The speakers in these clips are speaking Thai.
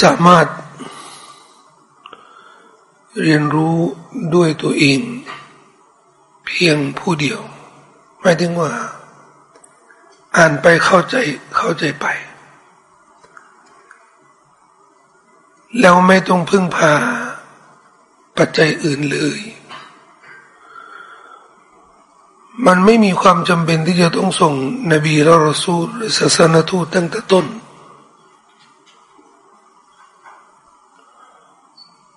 สามารถเรียนรู้ด้วยตัวเอง เพียงผู้เดียวหมายถึงว่า อ่านไปเข้าใจเข้าใจไป แล้วไม่ต้องพึ่งพา ปัจจัยอื่นเลย มันไม่มีความจำเป็นที่จะต้องส่งนบีและรอซูลศาสนทูตตั้งแต่ต้น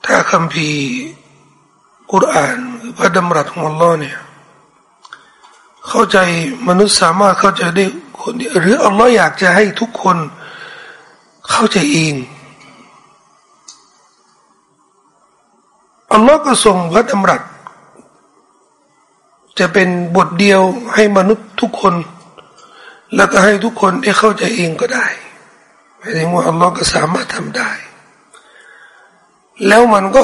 ถ้าคำพีกุรอานพระดำรัสของอัลลอฮ์เนี่ยเข้าใจมนุษย์สามารถเข้าใจได้คนเดียวหรืออัลลอฮ์อยากจะให้ทุกคนเข้าใจเองอัลลอฮ์ก็ส่งพระดำรัสจะเป็นบทเดียวให้มนุษย์ทุกคน แล้วก็ให้ทุกคนได้เข้าใจเองก็ได้หมายถึงว่าอัลลอฮ์ก็สามารถทำได้ แล้วมันก็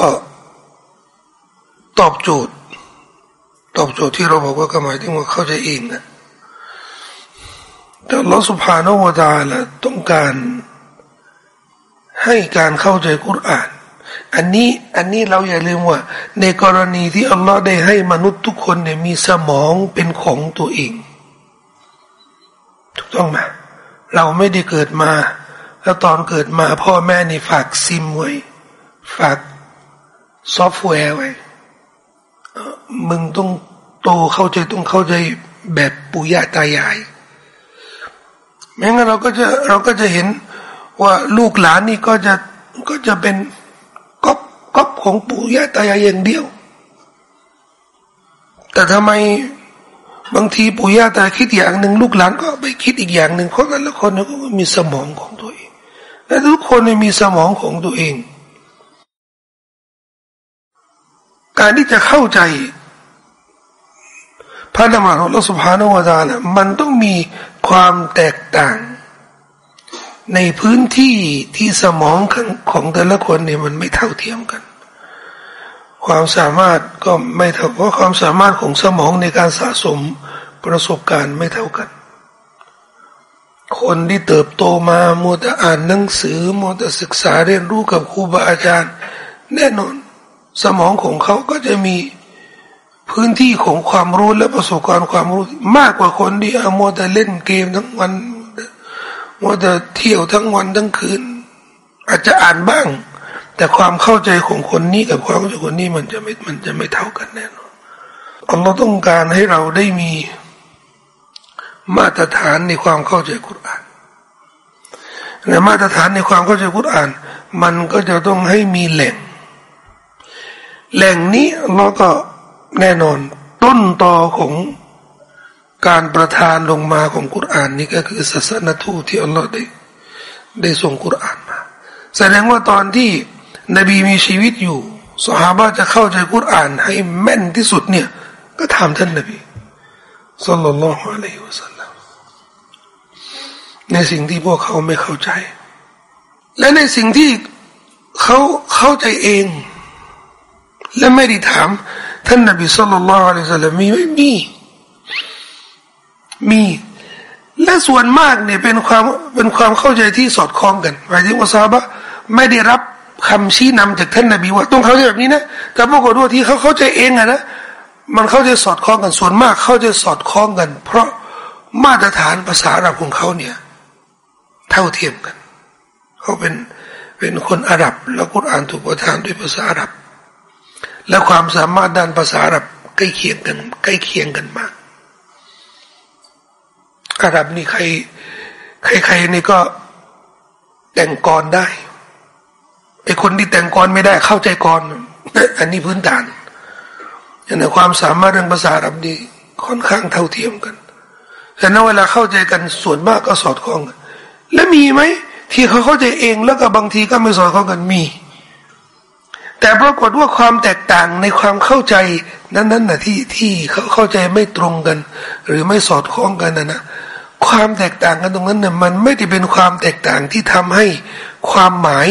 ตอบโจทย์ ตอบโจทย์ที่เราบอกว่าก็หมายถึงว่าเข้าใจเองนะแต่เราสุภาโนวตาละต้องการให้การเข้าใจกุรอาน อันนี้อันนี้เราอย่าลืมว่า ในกรณีที่อัลลอฮ์ได้ให้มนุษย์ทุกคนเนี่ยมีสมองเป็นของตัวเอง ถูกต้องไหมเราไม่ได้เกิดมา แล้วตอนเกิดมาพ่อแม่นี่ฝากซิมไว้ ฝากซอฟต์แวร์ไว้มึงต้องโตเข้าใจต้องเข้าใจแบบปู่ย่าตายายแม้งั้นเราก็จะเราก็จะเห็นว่าลูกหลานนี่ก็จะก็จะเป็นก๊อปก๊อปของปู่ย่าตายายอย่างเดียว แต่ทำไมบางทีปู่ย่าตาคิดอย่างหนึ่งลูกหลานก็ไปคิดอีกอย่างหนึ่งเพราะกันละคนก็มีสมองของตัวเองและทุกคนมีสมองของตัวเอง การที่จะเข้าใจ พระธรรมของเราสุภาโนวตานะมันต้องมีความแตกต่าง ในพื้นที่ที่สมองของแต่ละคนเนี่ยมันไม่เท่าเทียมกัน ความสามารถก็ไม่เท่าเพราะความสามารถของสมองในการสะสมประสบการณ์ไม่เท่ากัน คนที่เติบโตมามัวแต่อ่านหนังสือมัวแต่ศึกษาเรียนรู้กับครูบาอาจารย์ แน่นอน สมองของเขาก็จะมีพื้นที่ของความรู้และประสบการณ์ความรู้ มากกว่าคนที่เอามัวแต่เล่นเกมทั้งวันมัวแต่เที่ยวทั้งวันทั้งคืน อาจจะอ่านบ้าง แต่ความเข้าใจของคนนี้กับความเข้าใจคนนี้มันจะไม่มันจะไม่เท่ากันแน่นอนอัลลอฮ์ต้องการให้เราได้มีมาตรฐานในความเข้าใจกุรอานและมาตรฐานในความเข้าใจกุรอาน มันก็จะต้องให้มีแหล่ง แหล่งนี้เราก็แน่นอน ต้นตอของการประทานลงมาของกุรานนี่ก็คือศาสนทูตที่อัลลอฮ์ได้ได้ส่งกุรานมา แสดงว่าตอนที่นบีมีชีวิตอยู่สหายจะเข้าใจกุรานให้แม่นที่สุดเนี่ย ก็ถามท่านนบีสัลลัลลอฮุอะลัยฮิวะสัลลัมในสิ่งที่พวกเขาไม่เข้าใจ และในสิ่งที่เขาเข้าใจเอง และไม่ได้ถาม ท่านนบีสุลต่านละอัลลอฮฺสัลลัมมีไม่มี มีและส่วนมากเนี่ยเป็นความเป็นความเข้าใจที่สอดคล้องกันหมายถึงว่าซาบะไม่ได้รับคำชี้นำจากท่านนบีว่าต้องเข้าใจแบบนี้นะแต่ปรากฏว่าที่เขาเข้าใจเองอะนะมันเข้าใจสอดคล้องกันส่วนมากเข้าใจสอดคล้องกัน เพราะมาตรฐานภาษาอาหรับของเขาเนี่ย เท่าเทียมกัน เขาเป็นเป็นคนอาหรับ แล้วกุรอานถูกประทานด้วยภาษาอาหรับ และความสามารถด้านภาษาอาหรับใกล้เคียงกัน ใกล้เคียงกันมาก อาหรับนี่ใคร ใครใครนี่ก็แต่งกรได้ไอคนที่แต่งกรไม่ได้เข้าใจกรอันนี้พื้นฐานอย่างในความสามารถเรื่องภาษาอาหรับนี่ค่อนข้างเท่าเทียมกันแต่ในเวลาเข้าใจกันส่วนมากก็สอดคล้องกัน และมีไหมที่เขาเข้าใจเองแล้วก็บางทีก็ไม่สอดคล้องกันมี แต่ปรากฏว่าความแตกต่างในความเข้าใจนั้นนั้นนะที่ที่เขาเข้าใจไม่ตรงกัน หรือไม่สอดคล้องกันนะนะความแตกต่างกันตรงนั้นเนี่ยมันไม่ได้เป็นความแตกต่างที่ทำให้ความหมาย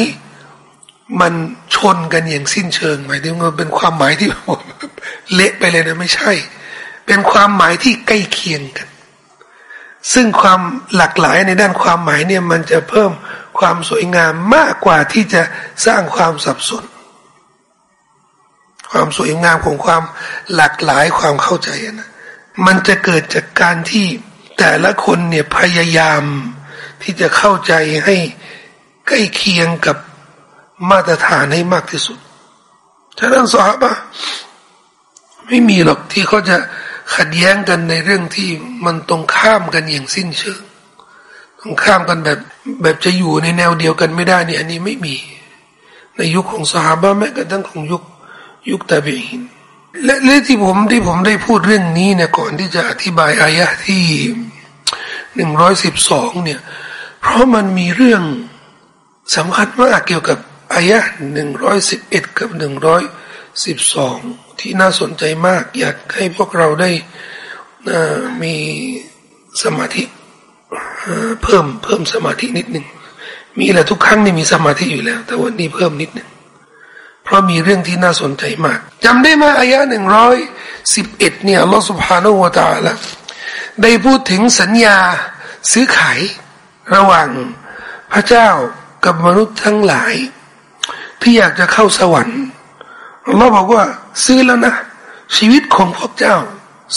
มันชนกันอย่างสิ้นเชิงหมายถึงมันเป็นความหมายที่เละไปเลยนะไม่ใช่ เป็นความหมายที่ใกล้เคียงกัน ซึ่งความหลากหลายในด้านความหมายเนี่ยมันจะเพิ่มความสวยงามมากกว่าที่จะสร้างความสับสน ความสวยงามของความหลากหลายความเข้าใจนะมันจะเกิดจากการที่แต่ละคนเนี่ยพยายามที่จะเข้าใจให้ใกล้เคียงกับมาตรฐานให้มากที่สุดฉะนั้นสาบะไม่มีหรอกที่เขาจะขัดแย้งกันในเรื่องที่มันตรงข้ามกันอย่างสิ้นเชิงตรงข้ามกันแบบแบบจะอยู่ในแนวเดียวกันไม่ได้เนี่ยอันนี้ไม่มี ในยุคของสหบะแม้กระทั่งของยุค ยุคตาเบหินและและที่ผมที่ผมได้พูดเรื่องนี้เนี่ยก่อนที่จะอธิบายอายะที่หนึ่งร้อยสิบสองเนี่ย เพราะมันมีเรื่องสำคัญมากเกี่ยวกับอายะหนึ่งร้อยสิบเอ็ดกับหนึ่งร้อยสิบสองที่น่าสนใจมาก อยากให้พวกเราได้มีสมาธิเพิ่มเพิ่มสมาธินิดหนึ่งมีแหละทุกครั้งนี่มีสมาธิอยู่แล้ว แต่วันนี้เพิ่มนิดหนึ่ง เพราะมีเรื่องที่น่าสนใจมากจำได้ไหมอายะหนึ่งร้อยสิบเอ็ดเนี่ยอัลอสุภาโนาตาละได้พูดถึงสัญญาซื้อขายระหว่างพระเจ้ากับมนุษย์ทั้งหลาย ที่อยากจะเข้าสวรรค์เราบอกว่าซื้อแล้วนะ ชีวิตของพวกเจ้า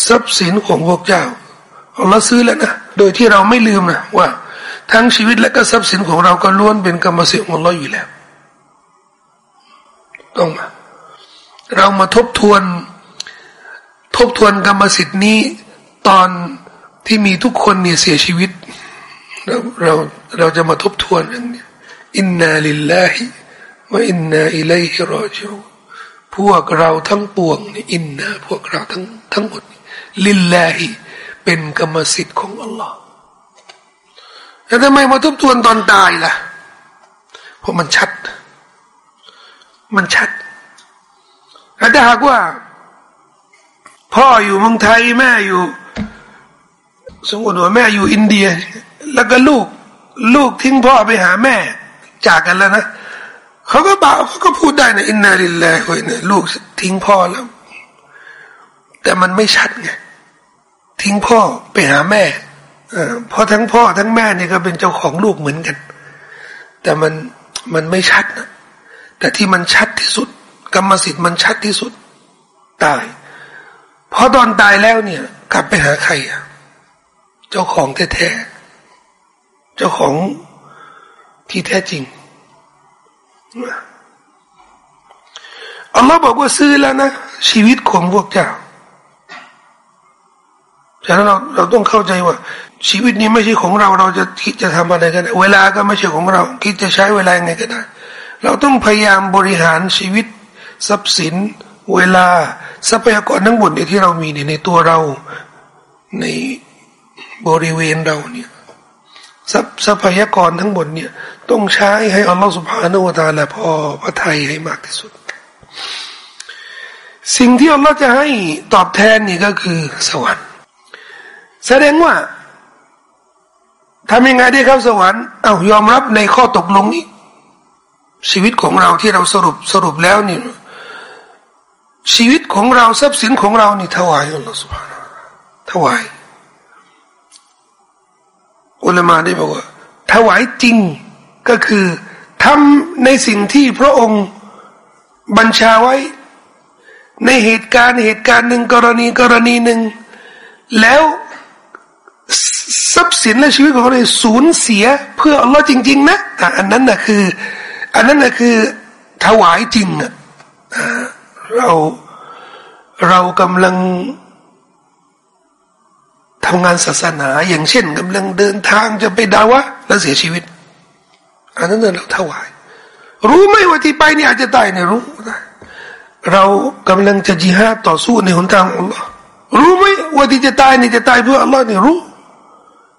ทรัพย์สินของพวกเจ้าเราซื้อแล้วนะ โดยที่เราไม่ลืมนะว่า ทั้งชีวิตและก็ทรัพย์สินของเราก็ล้วนเป็นกรรมสิทธิ์ของเราอยู่แล้ว ต้องมา เรามาทบทวน ทบทวนกรรมสิทธิ์นี้ ตอนที่มีทุกคนเนี่ยเสียชีวิต เราเราเราจะมาทบทวนอันนี้إنا لله وإنا إليه راجعونพวกเราทั้งปวงนี่ إناพวกเราทั้งทั้งหมด للهเป็นกรรมสิทธิ์ของอัลลอฮ์แล้วทำไมมาทบทวนตอนตายล่ะ เพราะมันชัด มันชัดถ้าหากว่า พ่ออยู่เมืองไทยแม่อยู่ สมมติว่าแม่อยู่อินเดีย แล้วก็ลูก ลูกทิ้งพ่อไปหาแม่ จากกันแล้วนะเขาก็บอกเขาก็พูดได้นะอินนาลิลลาฮินะลูกทิ้งพ่อแล้ว แต่มันไม่ชัดไงทิ้งพ่อไปหาแม่เพราะทั้งพ่อทั้งแม่เนี่ยก็เป็นเจ้าของลูกเหมือนกัน แต่มันมันไม่ชัดนะ แต่ที่มันชัดที่สุด กรรมสิทธิ์มันชัดที่สุด ตาย เพอตอนตายแล้วเนี่ย กลับไปหาใครอะ เจ้าของแท้ๆเจ้าของที่แท้จริงอัลลอฮ์บอกว่าซื้อแล้วนะชีวิตของพวกเจ้าฉะนั้นเราเราต้องเข้าใจว่า ชีวิตนี้ไม่ใช่ของเราเราจะคิดจะทำอะไรกันเวลาก็ไม่ใช่ของเรา คิดจะใช้เวลาไงก็ได้ เราต้องพยายามบริหารชีวิต ทรัพย์สิน เวลาทรัพยากรทั้งหมดเนี่ยที่เรามีเนี่ยในตัวเราในบริเวณเราเนี่ยทรัพยากรทั้งหมดเนี่ยต้องใช้ให้อัลลอฮฺสุบฮานาอูตาละพอพระทัยให้มากที่สุด สิ่งที่อัลลอฮฺจะให้ตอบแทนนี่ก็คือสวรรค์ แสดงว่าทำยังไงได้เข้าสวรรค์เอายอมรับในข้อตกลงนี้ ชีวิตของเราที่เราสรุปสรุปแล้วนี่ชีวิตของเราทรัพย์สินของเรานี่ถวายอัลลอฮฺสุบฮานาถวายอุลามาได้บอกว่า ถวายจริงก็คือทำในสิ่งที่พระองค์บัญชาไว้ ในเหตุการณ์เหตุการณ์หนึ่งกรณีกรณีหนึ่ง แล้วทรัพย์สินและชีวิตของเราสูญเสียเพื่ออัลลอฮ์จริง ๆ นะอันนั้นนะคือ อันนั้นนะคือถวายจริงอะเราเรากำลังทำงานศาสนา อย่างเช่นกำลังเดินทางจะไปดาวะแล้วเสียชีวิต อันนั้นเราถวาย รู้ไหมว่าที่ไปนี่อาจจะตายเนี่ยรู้เรากำลังจะจิฮาดต่อสู้ในหนทางอัลลอฮ์รู้ไหมว่าที่จะตายนี่จะตายเพื่ออัลลอฮ์เนี่ยรู้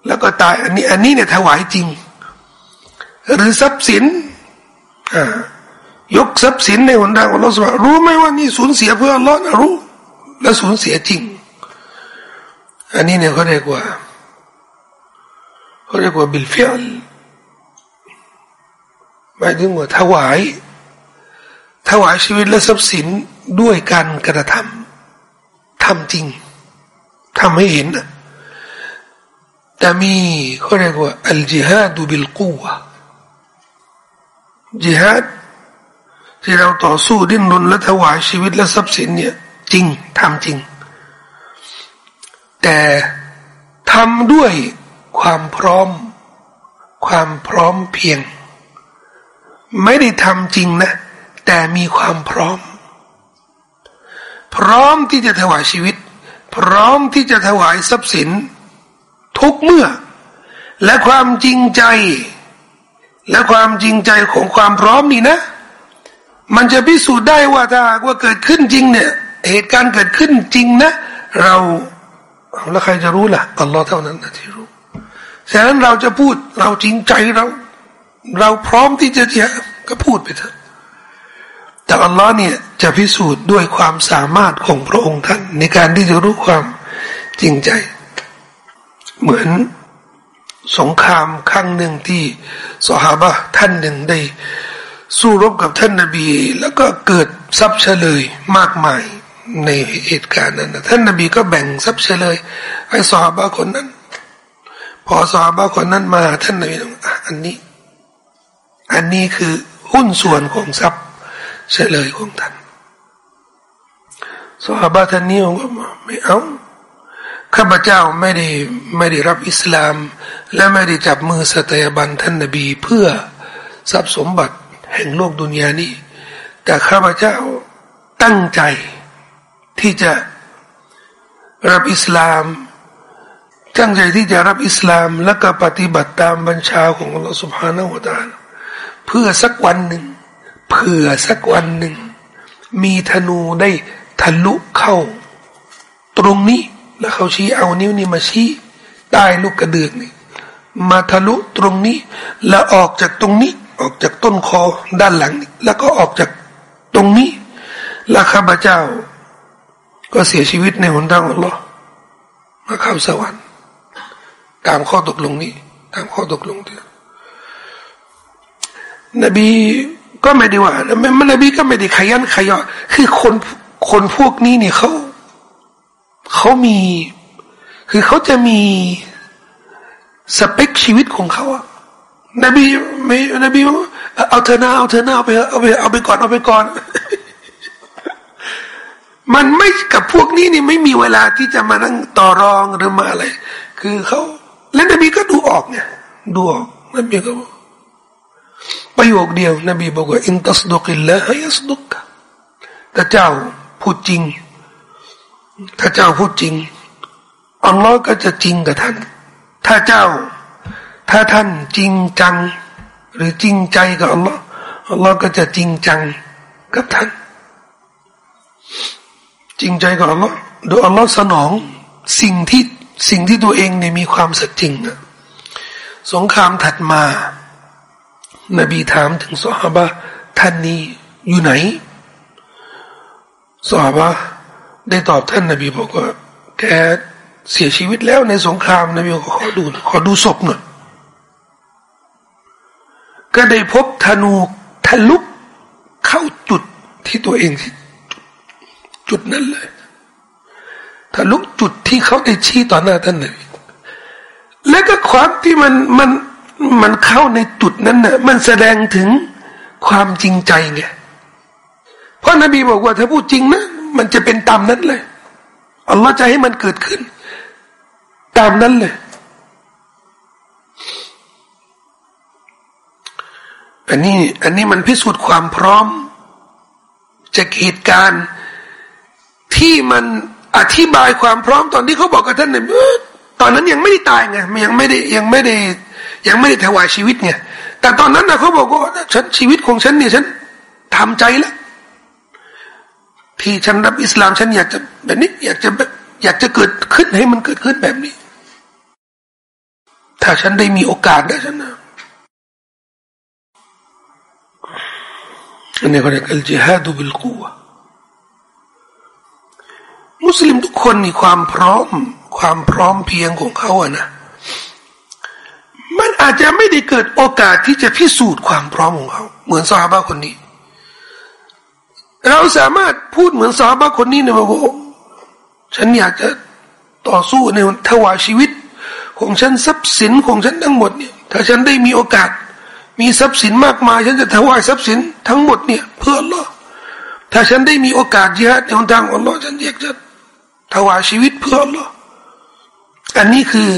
แล้วก็ตายอันนี้ อันนี้เนี่ยถวายจริง หรือทรัพย์สิน ยกทรัพย์สินในหนทางของเราสบรู้ไหมว่านี่สูญเสียเพื่ออัลลอฮ์นะรู้ และสูญเสียจริง อันนี้เนี่ยเขาเรียกว่าเขาเรียกว่าบิลฟิลหมายถึงว่าถวายถวายชีวิตและทรัพย์สินด้วยการกระทำทำจริงทำให้เห็นแต่มีเขาเรียกว่าอัลจิฮาดูบิลกูวะ จิฮาดที่เราต่อสู้ดิ้นรนและถวายชีวิตและทรัพย์สินเนี่ย จริงทำจริง แต่ทำด้วยความพร้อม ความพร้อมเพียง ไม่ได้ทำจริงนะ แต่มีความพร้อม พร้อมที่จะถวายชีวิต พร้อมที่จะถวายทรัพย์สิน ทุกเมื่อ และความจริงใจ และความจริงใจของความพร้อมนี่นะ มันจะพิสูจน์ได้ว่าถ้าว่าเกิดขึ้นจริงเนี่ย เหตุการณ์เกิดขึ้นจริงนะ เราแล้วใครจะรู้ล่ะอัลลอฮ์เท่านั้นนะที่รู้ฉะนั้นเราจะพูดเราจริงใจเรา เราพร้อมที่จะจะก็พูดไปเถอะแต่อัลลอฮ์เนี่ยจะพิสูจน์ด้วยความสามารถของพระองค์ท่านในการที่จะรู้ความจริงใจ เหมือน สงครามครั้งหนึ่งที่สหบะท่านหนึ่งได้ สู้รบกับท่านนาบี แล้วก็เกิดทรัพย์เฉลยมากมายในเหตุการณ์นั้นท่านนาบีก็แบ่งทรัพย์เฉลยให้สหบะคนนั้น พอสาบะคนนั้นมาท่านนบีอันนี้ อันนี้คือหุ้นส่วนของทรัพย์เฉลยของท่านสาบะท่านนี้ก็ไม่เอา ข้าพเจ้าไม่ได้ไม่ได้รับอิสลาม และไม่ได้จับมือสตยาบันท่านนบีเพื่อทรัพย์สมบัติแห่งโลกดุนยานี้ แต่ข้าพเจ้าตั้งใจที่จะรับอิสลาม ตั้งใจที่จะรับอิสลาม และก็ปฏิบัติตามบัญชาของอัลลอฮฺสุบฮานาอัลลอฮฺเพื่อสักวันหนึ่งเพื่อสักวันหนึ่ง มีธนูได้ทะลุเข้า ตรงนี้ แล้วเขาชี้เอานิ้วนี้มาชี้ใต้ลูกกระเดือกนี่มาทะลุตรงนี้ แล้วออกจากตรงนี้ ออกจากต้นคอด้านหลัง แล้วก็ออกจากตรงนี้ แล้วข้าพเจ้า ก็เสียชีวิตในหนทางอัลลอฮ์มาเข้าสวรรค์ ตามข้อตกลงนี้ ตามข้อตกลงที่นบีก็ไม่ได้ว่ามันนบีก็ไม่ได้ขยันขยอ คือคนคนพวกนี้เนี่ยเขา เขามี คือเขาจะมีสเปคชีวิตของเขาอะนบีไม่นบีเอาเธอหน้าเอาเธอหน้าเอาไปเอาไปเอาไปก่อนเอาไปก่อน มันไม่กับพวกนี้นี่ไม่มีเวลาที่จะมานั่งต่อรองหรือมาอะไร คือเขาและนบีก็ดูออกไงดูออกนบีก็ประโยคเดียวนบีบอกว่าอินตัสดุกิลละให้ยัสดุกถ้าเจ้าพูดจริง ถ้าเจ้าพูดจริง อัลลอฮ์ก็จะจริงกับท่าน ถ้าเจ้า ถ้าท่านจริงจัง หรือจริงใจกับอัลลอฮ์อัลลอฮ์ก็จะจริงจังกับท่าน จริงใจกับอัลลอฮ์โดยอัลลอฮ์สนองสิ่งที่สิ่งที่ตัวเองเนี่ยมีความสัจจริงสงครามถัดมา นบีถามถึงสหบะท่านนี้อยู่ไหนสหบะ ได้ตอบท่านนบีบอกว่าแกเสียชีวิตแล้วในสงครามนบีก็ขอดูขอดูศพหน่อยก็ได้พบธนูทะลุเข้าจุดที่ตัวเองจุดนั้นเลยทะลุจุดที่เขาได้ชี้ต่อหน้าท่านนบีและก็ความที่มันมันมันเข้าในจุดนั้นน่ะมันแสดงถึงความจริงใจไงเพราะนบีบอกว่าถ้าพูดจริงนะ มันจะเป็นตามนั้นเลยอัลลอฮ์จะให้มันเกิดขึ้น ตามนั้นเลยอันนี้อันนี้มันพิสูจน์ความพร้อม จากเหตุการณ์ที่มันอธิบายความพร้อมตอนที่เขาบอกกับท่านเนี่ยตอนนั้นยังไม่ได้ตายไงยังไม่ได้ยังไม่ได้ ยังไม่ได้ถวายชีวิตไงแต่ตอนนั้นนะเขาบอกว่าฉันชีวิตของฉันเนี่ยฉันทำใจแล้ว ที่ฉันรับอิสลามฉันอยากจะแบบนี้อยากจะอยากจะเกิดขึ้นให้มันเกิดขึ้นแบบนี้ ถ้าฉันได้มีโอกาสนะฉันนะอันนี้เขาเรียกอัลจิฮาดุบิลกูวมุสลิมทุกคนมีความพร้อม ความพร้อมเพียงของเขาอะนะ มันอาจจะไม่ได้เกิดโอกาสที่จะพิสูจน์ความพร้อมของเขา เหมือนซาบะคนนี้ เราสามารถพูดเหมือนซาบะคนนี้นะว่าฉันอยากจะต่อสู้ในถวายชีวิต ของฉันทรัพย์สินของฉันทั้งหมดเนี่ยถ้าฉันได้มีโอกาส มีทรัพย์สินมากมาย ฉันจะถวายทรัพย์สินทั้งหมดเนี่ย เพื่ออัลลอฮ์ถ้าฉันได้มีโอกาสยิฮัดในทางอัลลอฮ์ฉันอยากจะถวายชีวิตเพื่ออัลลอฮ์อันนี้คือ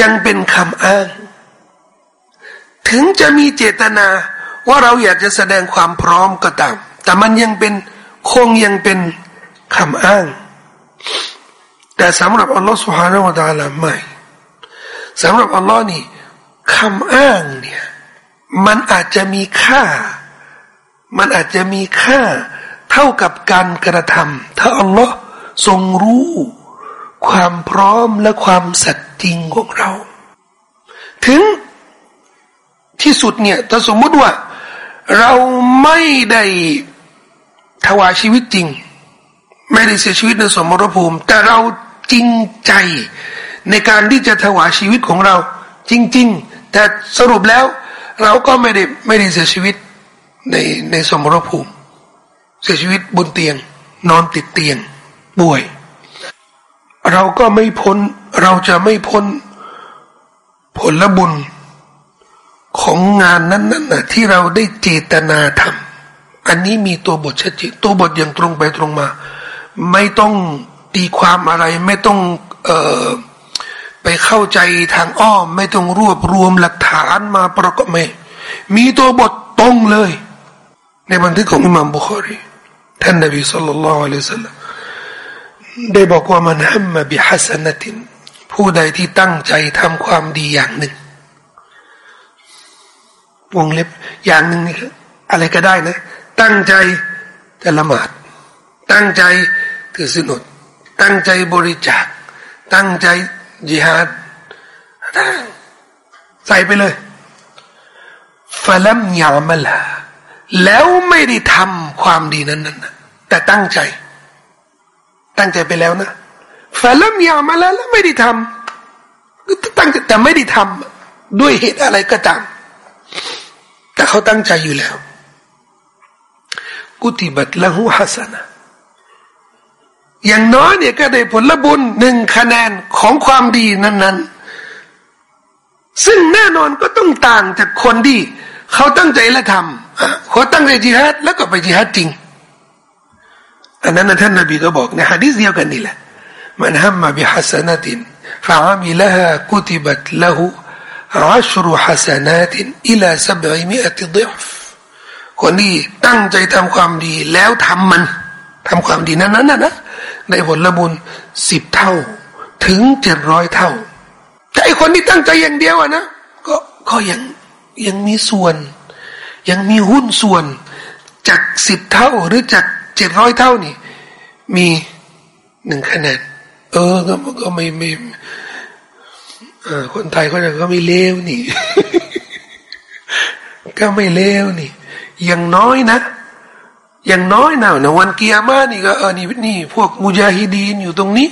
ยังเป็นคำอ้าง ถึงจะมีเจตนาว่าเราอยากจะแสดงความพร้อมก็ตาม แต่มันยังเป็นคงยังเป็นคำอ้าง แต่สำหรับอัลลอฮ์สุฮาห์วะตาลาไม่สำหรับอัลลอฮ์นี่คำอ้างเนี่ยมันอาจจะมีค่า มันอาจจะมีค่าเท่ากับการกระทำถ้าอัลลอฮ์ทรงรู้ ความพร้อมและความสัตย์จริงของเรา ถึงที่สุดเนี่ยถ้าสมมติว่า เราไม่ได้ ถวายชีวิตจริง ไม่ได้เสียชีวิตในสมรภูมิ แต่เราจริงใจในการที่จะถวายชีวิตของเราจริง ๆ แต่สรุปแล้วเราก็ไม่ได้ไม่ได้เสียชีวิตในในสมรภูมิ เสียชีวิตบนเตียง นอนติดเตียงป่วย เราก็ไม่พ้นเราจะไม่พ้นผลบุญของงานนั้นนั่นนะที่เราได้เจตนาทำ อันนี้มีตัวบทชัดเจนตัวบทอย่างตรงไปตรงมา ไม่ต้องตีความอะไร ไม่ต้องเอ่อไปเข้าใจทางอ้อม ไม่ต้องรวบรวมหลักฐานมาประกอบไม่มีตัวบทตรงเลย ในบันทึกของอิหม่ามบุคอรีท่านนบีสุลต่านละอัลลอฮฺสัลลัมได้บอกว่ามันฮัมมาบิฮัสนตินผู้ใดที่ตั้งใจทำความดีอย่างหนึ่งวงเล็บอย่างหนึ่งนี่คืออะไรก็ได้นะ ตั้งใจจะละหมาด ตั้งใจถือสินอดตั้งใจบริจาค ตั้งใจจิฮาดใส่ไปเลยฟะลัมยามะลาแล้วไม่ได้ทำความดีนั้นนั้นแต่ตั้งใจ ตั้งใจไปแล้วนะฟะลัมยามะลาแล้วไม่ได้ทำตั้งแต่ไม่ได้ทำด้วยเหตุอะไรก็ตาม แต่เขาตั้งใจอยู่แล้ว กุติบัตละหูฮัสนะอย่างน้อยเนี่ยก็ได้ผลบุญหนึ่งคะแนนของความดีนั้น ๆ ซึ่งแน่นอนก็ต้องต่างจากคนที่เขาตั้งใจและทำเขาตั้งใจจิฮัดแล้วก็ไปจิฮัดจริง อันนั้นท่านนบีก็บอกในฮะดิษเดียวกันนี่แหละมันฮัมมาบิฮัสนาตินฟะอามิลฮะกุติบัตละหูอัชรุฮัสนาตินอิลาสับอิมิอัติดิฟ คนที่ตั้งใจทำความดีแล้วทำมันทำความดีนั้นนั้นนะได้ผลละบุญสิบเท่า ถึงเจ็ดร้อยเท่า แต่ไอคนที่ตั้งใจอย่างเดียวอะนะก็ก็ยังยังมีส่วน ยังมีหุ้นส่วนจากสิบเท่าหรือจากเจ็ดร้อยเท่านี่ มีหนึ่งคะแนนเออก็ก็ไม่ไม่คนไทยเขาจะก็ไม่เลวนี่ ก็ไม่เลวนี่ อย่างน้อยนะ อย่างน้อยนะในวันเกียร์มานี่ก็เออนี่นี่ พวกมุจาฮิดีนอยู่ตรงนี้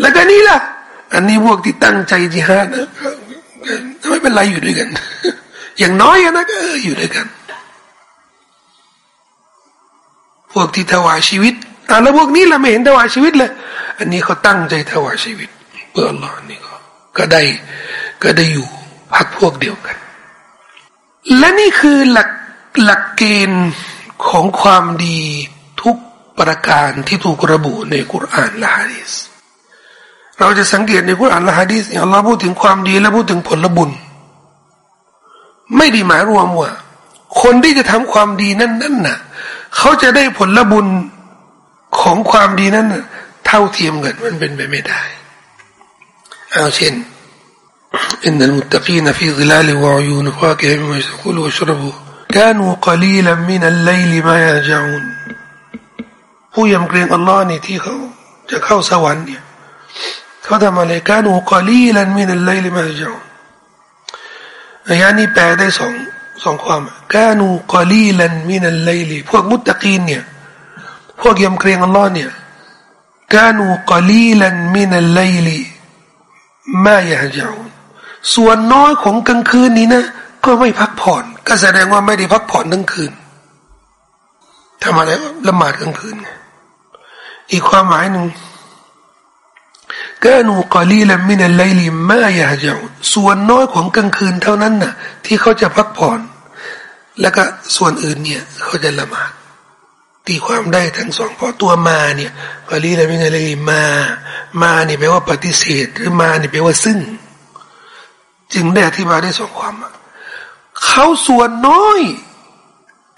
แล้วก็นี่ล่ะ อันนี้พวกที่ตั้งใจจิฮาดนะไม่เป็นไรอยู่ด้วยกัน อย่างน้อยนะก็อยู่ด้วยกัน พวกที่ถวายชีวิตอ่าแล้วพวกนี้ล่ะไม่เห็นถวายชีวิตเลยอันนี้เขาตั้งใจถวายชีวิตเพื่ออัลลอฮ์นี่ก็ก็ได้ก็ได้อยู่พักพวกเดียวกัน และนี่คือหลัก หลักเกณฑ์ของความดีทุกประการที่ถูกระบุในกุรอานและฮะดีษเราจะสังเกตในกุรอานและฮะดีษอัลลอฮ์พูดถึงความดีและพูดถึงผลบุญ ไม่ได้หมายรวมว่า คนที่จะทำความดีนั่นนั่นน่ะเขาจะได้ผลบุญของความดีนั้นน่ะเท่าเทียมกันมันเป็นไปไม่ได้เอาเช่น إن المتقين في ظلال وعيون فاكهة مما يأكلوا ويشربوا كانوا قليلا من الليل ما يهجعون ผู้ยำเกรงอัลลอฮ์นี่ที่เขาจะเข้าสวรรค์เนี่ยเขาทำอะไรกานูกอลีลันมินัลไลลิมาจาอายานี้แปลได้สอง สองความกานูกอลีลันมินัลไลลีพวกมุตตะกีนเนี่ยพวกยำเกรงอัลลอฮ์เนี่ยกานูกอลีลันมินัลไลลีมายาจาวนส่วนน้อยของกลางคืนนี้นะ ก็ไม่พักผ่อน ก็แสดงว่าไม่ได้พักผ่อนทั้งคืนทำอะไรละหมาดกลางคืน อีกความหมายหนึ่งกานูกอลีละมินัลไลลีมายาเจาส่วนน้อยของกลางคืนเท่านั้นน่ะ ที่เขาจะพักผ่อน แล้วก็ส่วนอื่นเนี่ย เขาจะละหมาดตีความได้ทั้งสองเพราะตัวมาเนี่ยกอลีละมินัลไลลีมา มาเนี่ยแปลว่าปฏิเสธ หรือมาเนี่ยแปลว่าซึ่ง จึงได้อธิบายได้สองความ เขาส่วนน้อย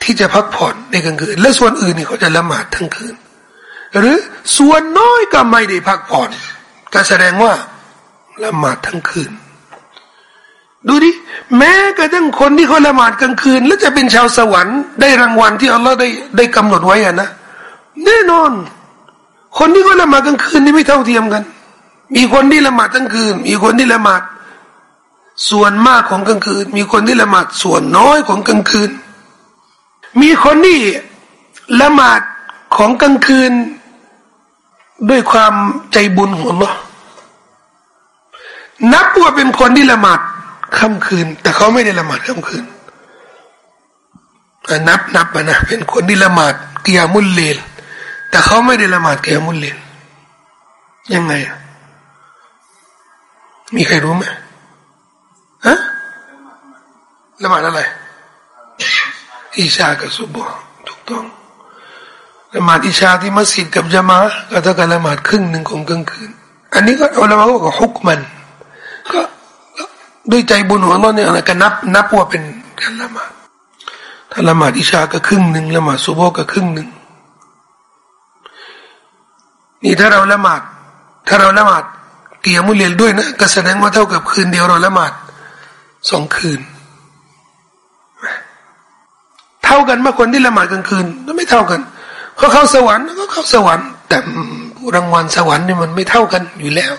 ที่จะพักผ่อนในกลางคืน และส่วนอื่นนี่เขาจะละหมาดทั้งคืน หรือส่วนน้อยก็ไม่ได้พักผ่อน ก็แสดงว่าละหมาดทั้งคืน ดูดิแม้กระทั่งคนที่เขาละหมาดกลางคืน แล้วจะเป็นชาวสวรรค์ได้รางวัลที่อัลลอฮ์ได้ได้กำหนดไว้อะนะแน่นอน คนที่เขาละหมาดกลางคืนนี่ไม่เท่าเทียมกัน มีคนที่ละหมาดกลางคืน มีคนที่ละหมาด ส่วนมากของกลางคืน มีคนที่ละหมาดส่วนน้อยของกลางคืน มีคนที่ละหมาดของกลางคืน ด้วยความใจบุญของอัลลอฮ์นับว่าเป็นคนที่ละหมาดค่ำคืน แต่เขาไม่ได้ละหมาดค่ำคืนนับนับนะเป็นคนที่ละหมาดเกียมุลเลนแต่เขาไม่ได้ละหมาดเกียมุลเลนยังไงมีใครรู้ไหม ฮะละหมาดอะไรอิชากับซุบฮ์ถูกต้องละหมาดอิชาที่มัสยิดกับจามะก็เท่ากับละหมาดครึ่งหนึ่งของกลางคืน อันนี้ก็เอาละมาบอกฮุกมัน ก็ด้วยใจบุญของเราเนี่ยอะไรก็นับนับว่าเป็นการละหมาดถ้าละหมาดอิชาก็ครึ่งหนึ่งละหมาดซุบฮ์ก็ครึ่งหนึ่งนี่ถ้าเราละหมาด ถ้าเราละหมาดเกียมุเลียนด้วยนะก็แสดงว่าเท่ากับคืนเดียวเราละหมาด สองคืน เท่ากันเมื่อคนที่ละหมาดกลางคืนก็ไม่เท่ากันเขาเข้าสวรรค์ก็เข้าสวรรค์ แต่รางวัลสวรรค์นี่มันไม่เท่ากันอยู่แล้ว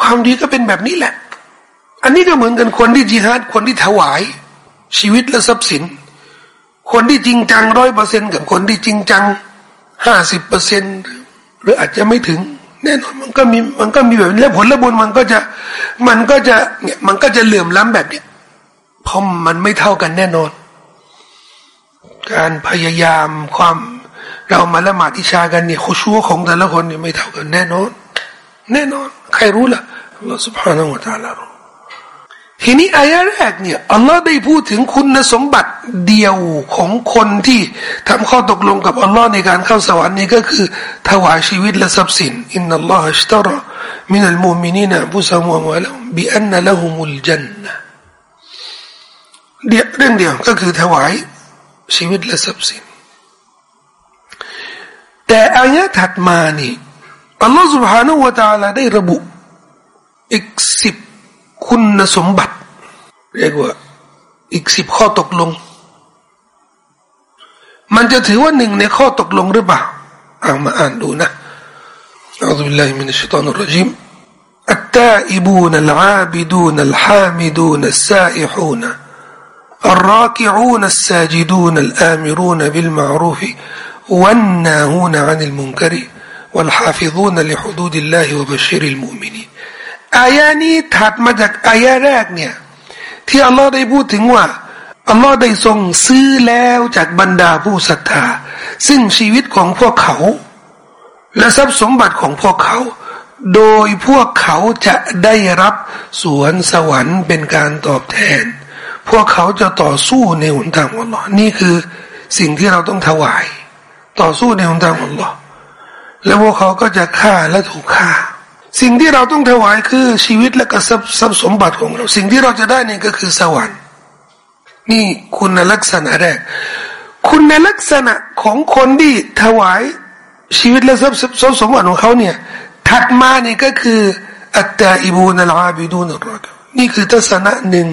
ความดีก็เป็นแบบนี้แหละ อันนี้ก็เหมือนกันคนที่จิฮาดคนที่ถวาย ชีวิตและทรัพย์สิน คนที่จริงจังร้อยเปอร์เซ็นกับคนที่จริงจังห้าสิบเปอร์เซ็นหรืออาจจะไม่ถึง แน่นอนมันก็มีมันก็มีแบบนี้แล้วผลละบุญมันก็จะมันก็จะเนี่ยมันก็จะเหลื่อมล้ำแบบเนี้ยเพราะมันไม่เท่ากันแน่นอนการพยายามความเรามาละหมาดอิชากันเนี่ยคุชัวของแต่ละคนเนี่ยไม่เท่ากันแน่นอน แน่นอน ใครรู้ล่ะอัลลอฮฺ سبحانه และ تعالى รู้ ทีนี้อายะแรกเนี่ยอัลลอฮ์ได้พูดถึงคุณสมบัติเดียวของคนที่ทำข้อตกลงกับอัลลอฮ์ในการเข้าสวรรค์นี่ก็คือถวายชีวิตและทรัพย์สินอินนัลลอฮฺอัชตรมินัลมุมินีนบุษามวะลบิอันนละหุมุลจันนะเดียวเรื่องเดียวก็คือถวายชีวิตและทรัพย์สินแต่อายะถัดมานี่อัลลอฮฺ سبحانه และ تعالى ได้ระบุอีกสิบ คุณสมบัติเรียกว่าอีกสิบข้อตกลง มันจะถือว่าหนึ่งในข้อตกลงหรือเปล่าเอามาอ่านดูนะอัลลอฮฺ بالله من الشيطان الرجيم التائبون العابدون الحامدون السائحون الراكعون الساجدون الآمرون بالمعروف والناهون عن المنكر والحافظون لحدود الله وبشر المؤمنين อายานี้ถัดมาจากอายาแรกเนี่ย ที่อัลลอฮ์ได้พูดถึงว่าอัลลอฮ์ได้ทรงซื้อแล้วจากบรรดาผู้ศรัทธา ซึ่งชีวิตของพวกเขา และทรัพย์สมบัติของพวกเขา โดยพวกเขาจะได้รับสวนสวรรค์เป็นการตอบแทน พวกเขาจะต่อสู้ในหนทางอัลลอฮ์นี่คือสิ่งที่เราต้องถวาย ต่อสู้ในหนทางอัลลอฮ์แล้วพวกเขาก็จะฆ่าและถูกฆ่า สิ่งที่เราต้องถวายคือชีวิตและก็ทรัพย์สมบัติของเรา สิ่งที่เราจะได้นี่ก็คือสวรรค์นี่คุณลักษณะแรก คุณลักษณะของคนที่ถวายชีวิตและทรัพย์สมบัติของเขาเนี่ยถัดมานี่ก็คืออัตตาอิบูนัลอาบิดูนัลรอกนี่คือทัศนะหนึ่ง